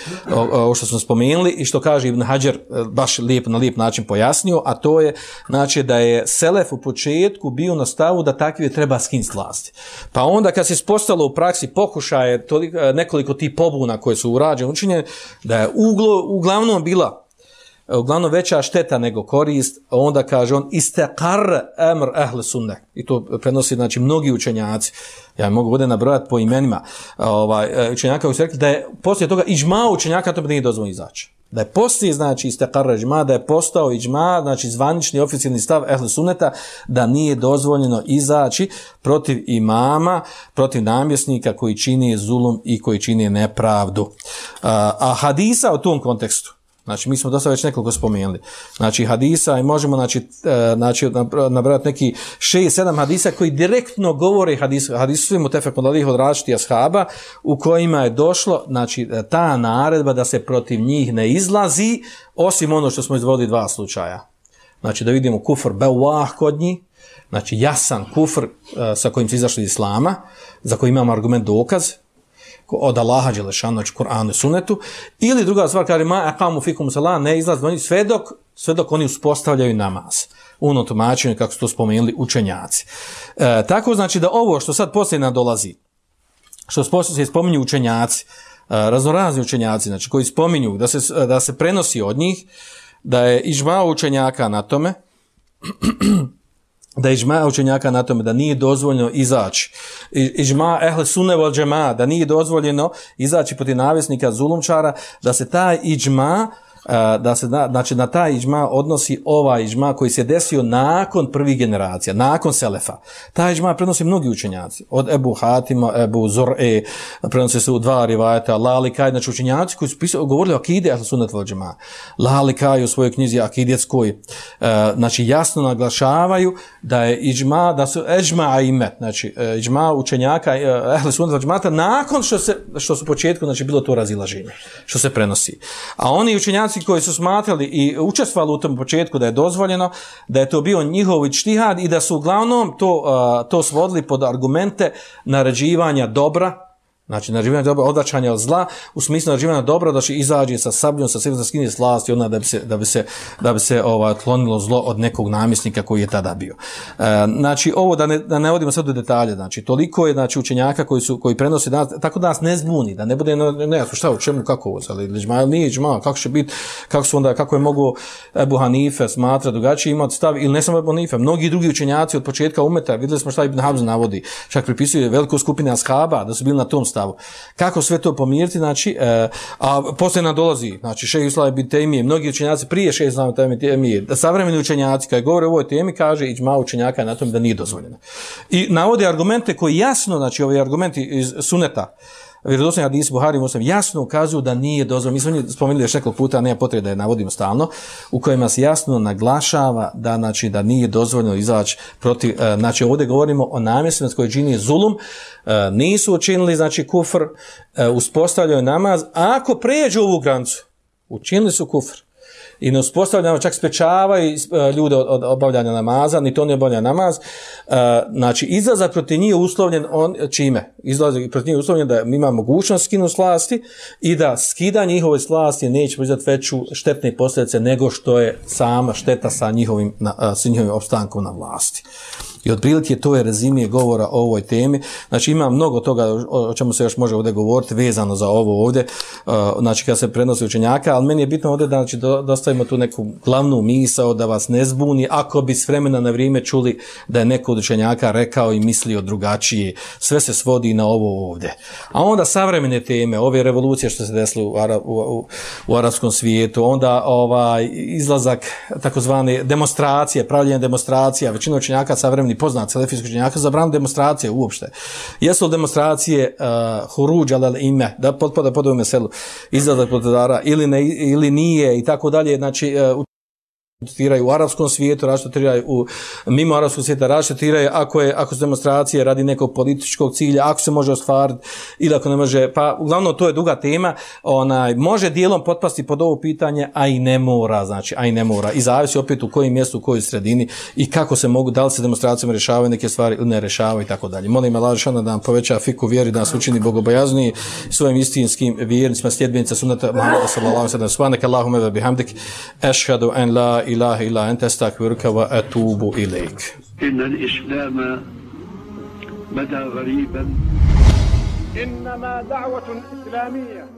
ovo što smo spomenuli i što kaže Ibn Hajar, e, baš lijep, na lijep način pojasnio, a to je, znači, da je Selef u početku bio na stavu da takvi treba skin vlasti. Pa onda, kad se spostalo u praksi pokušaje toliko, e, nekoliko tih pobuna koje su urađene, učinjene, da je uglo, uglavnom bila uglavnom veća šteta nego korist, onda kaže on istekar emr ehle sunne. I to prenosi znači mnogi učenjaci. Ja mogu ovdje nabrojati po imenima ovaj, e, učenjaka koji su rekli da je poslije toga iđma učenjaka to bi nije dozvoljno izaći. Da je poslije, znači, istekar iđma, da je postao iđma, znači zvanični oficijalni stav ehle sunneta, da nije dozvoljeno izaći protiv imama, protiv namjesnika koji čini zulum i koji čini nepravdu. A, a hadisa u tom kontekstu, Znači, mi smo dosta već nekoliko spomenuli. Znači, hadisa i možemo znači, e, znači, nabrati neki šest, sedam hadisa koji direktno govore hadisu, hadisu svim u tefekom dalih od različitih ashaba u kojima je došlo znači, e, ta naredba da se protiv njih ne izlazi osim ono što smo izvodili dva slučaja. Znači, da vidimo kufr bewah kod njih, znači jasan kufr uh, sa kojim se izašli iz islama, za koji imamo argument dokaz, od Allaha Đelešanu, znači Kur'anu i Sunnetu, ili druga stvar, kada ma akamu fikum salam, ne izlaz oni sve dok, sve dok oni uspostavljaju namaz. Uno tumačenje, kako su to spomenuli učenjaci. E, tako znači da ovo što sad poslije nadolazi, što se spominju učenjaci, e, raznorazni učenjaci, znači koji spominju da se, da se prenosi od njih, da je ižma učenjaka na tome, da ižma učenjaka na tome da nije dozvoljeno izaći. Ižma ehle sunne vol džema, da nije dozvoljeno izaći protiv navjesnika zulumčara, da se taj ižma uh, da se na, znači na taj ižma odnosi ovaj ižma koji se desio nakon prvih generacija, nakon Selefa. Taj ižma prenosi mnogi učenjaci, od Ebu Hatima, Ebu Zor'e, prenosi se u dva rivajata, Lali Kaj, znači učenjaci koji su pisali, govorili o akide, ali su netvoj iđma. Lali Kaj u svojoj knjizi Akidetskoj, e, znači jasno naglašavaju da je ižma, da su ežma ime, znači e, ižma učenjaka, ehli su netvoj iđma, nakon što, se, što su početku, znači bilo to razilaženje, što se prenosi. A oni učenjaci učenjaci koji su smatrali i učestvali u tom početku da je dozvoljeno, da je to bio njihov štihad i da su uglavnom to, uh, to svodili pod argumente naređivanja dobra Znači, naređivanje dobro, odvraćanje od zla, u smislu naređivanja dobro, da će izađe sa sabljom, sa svim, da skine slasti, onda da bi se, da bi se, da bi se ovaj, tlonilo zlo od nekog namjesnika koji je tada bio. E, znači, ovo da ne, da ne vodimo sad do detalje, znači, toliko je, znači, učenjaka koji su, koji prenose, danas, tako da nas ne zbuni, da ne bude, ne, ne, šta, u čemu, kako ovo, ali liđma, nije liđma, kako će biti, kako su onda, kako je mogu Ebu Hanife smatra drugačije imati stav, ili ne samo Ebu Hanife, mnogi drugi učenjaci od početka umeta, videli smo šta Ibn Habz navodi, čak pripisuje veliku skupinu ashaba, da su bili na tom stavu. Kako sve to pomiriti, znači, e, a poslije nam dolazi, znači, šeji Islame bin Temije, mnogi učenjaci prije šeji Islame bin Temije, savremeni učenjaci, kada govore o ovoj temi, kaže, iđma učenjaka na tom da nije dozvoljeno. I navode argumente koji jasno, znači, ovi argumenti iz suneta, vjerodostojni hadisi Buhari Muslim jasno ukazuju da nije dozvoljeno. Mi smo njih spomenuli još nekoliko puta, nema potrebe da je navodimo stalno, u kojima se jasno naglašava da znači da nije dozvoljeno izaći protiv, e, znači ovdje govorimo o namjestima koji čini zulum, e, nisu učinili znači kufr, e, uspostavljaju namaz, a ako pređu ovu granicu, učinili su kufr i ne uspostavljamo, čak spečavaju e, ljude od, od obavljanja namaza, ni to ne obavlja namaz. E, znači, izlazak protiv njih je uslovljen on, čime? Izlazak protiv njih je uslovljen da ima mogućnost skinu slasti i da skida njihove slasti neće proizvati veću štetne posljedice nego što je sama šteta sa njihovim, na, e, sa njihovim opstankom na vlasti. I otprilike to je rezimije govora o ovoj temi. Znači ima mnogo toga o čemu se još može ovdje govoriti vezano za ovo ovdje, e, znači kada se prenosi učenjaka, ali meni je bitno ovdje znači, da znači, dostavimo tu neku glavnu misao da vas ne zbuni, ako bi s vremena na vrijeme čuli da je neko od učenjaka rekao i mislio drugačije, sve se svodi na ovo ovdje. A onda savremene teme, ove revolucije što se desilo u, Ara, u, u, u arabskom svijetu, onda ovaj izlazak takozvane demonstracije, pravljenje demonstracija, većina učenjaka savremeni poznat selefijski učenjaka zabranili demonstracije uopšte. Jesu li demonstracije uh, huruđ ali ime, da potpada pod ovome selu, izlazak podara ili, ne, ili nije i tako dalje, znači uh, tiraju u arapskom svijetu, različito tiraju u, mimo arapskog svijeta, različito tiraju ako, je, ako su demonstracije radi nekog političkog cilja, ako se može ostvariti ili ako ne može, pa uglavnom to je duga tema, onaj, može dijelom potpasti pod ovo pitanje, a i ne mora, znači, a i ne mora. I zavisi opet u kojem mjestu, u kojoj sredini i kako se mogu, da li se demonstracijama rješavaju neke stvari ili ne rješavaju i tako dalje. Molim Allah Žešana da nam poveća fiku vjeri, da nas učini bogobojazni svojim istinskim vjernicima, sljedbenica sunata, Muhammeda sallallahu sallam, sallam, sallam, sallam, bihamdik, sallam, sallam, la إله إلا أنت أستغفرك وأتوب إليك. إن الإسلام بدا غريبا. إنما دعوة إسلامية.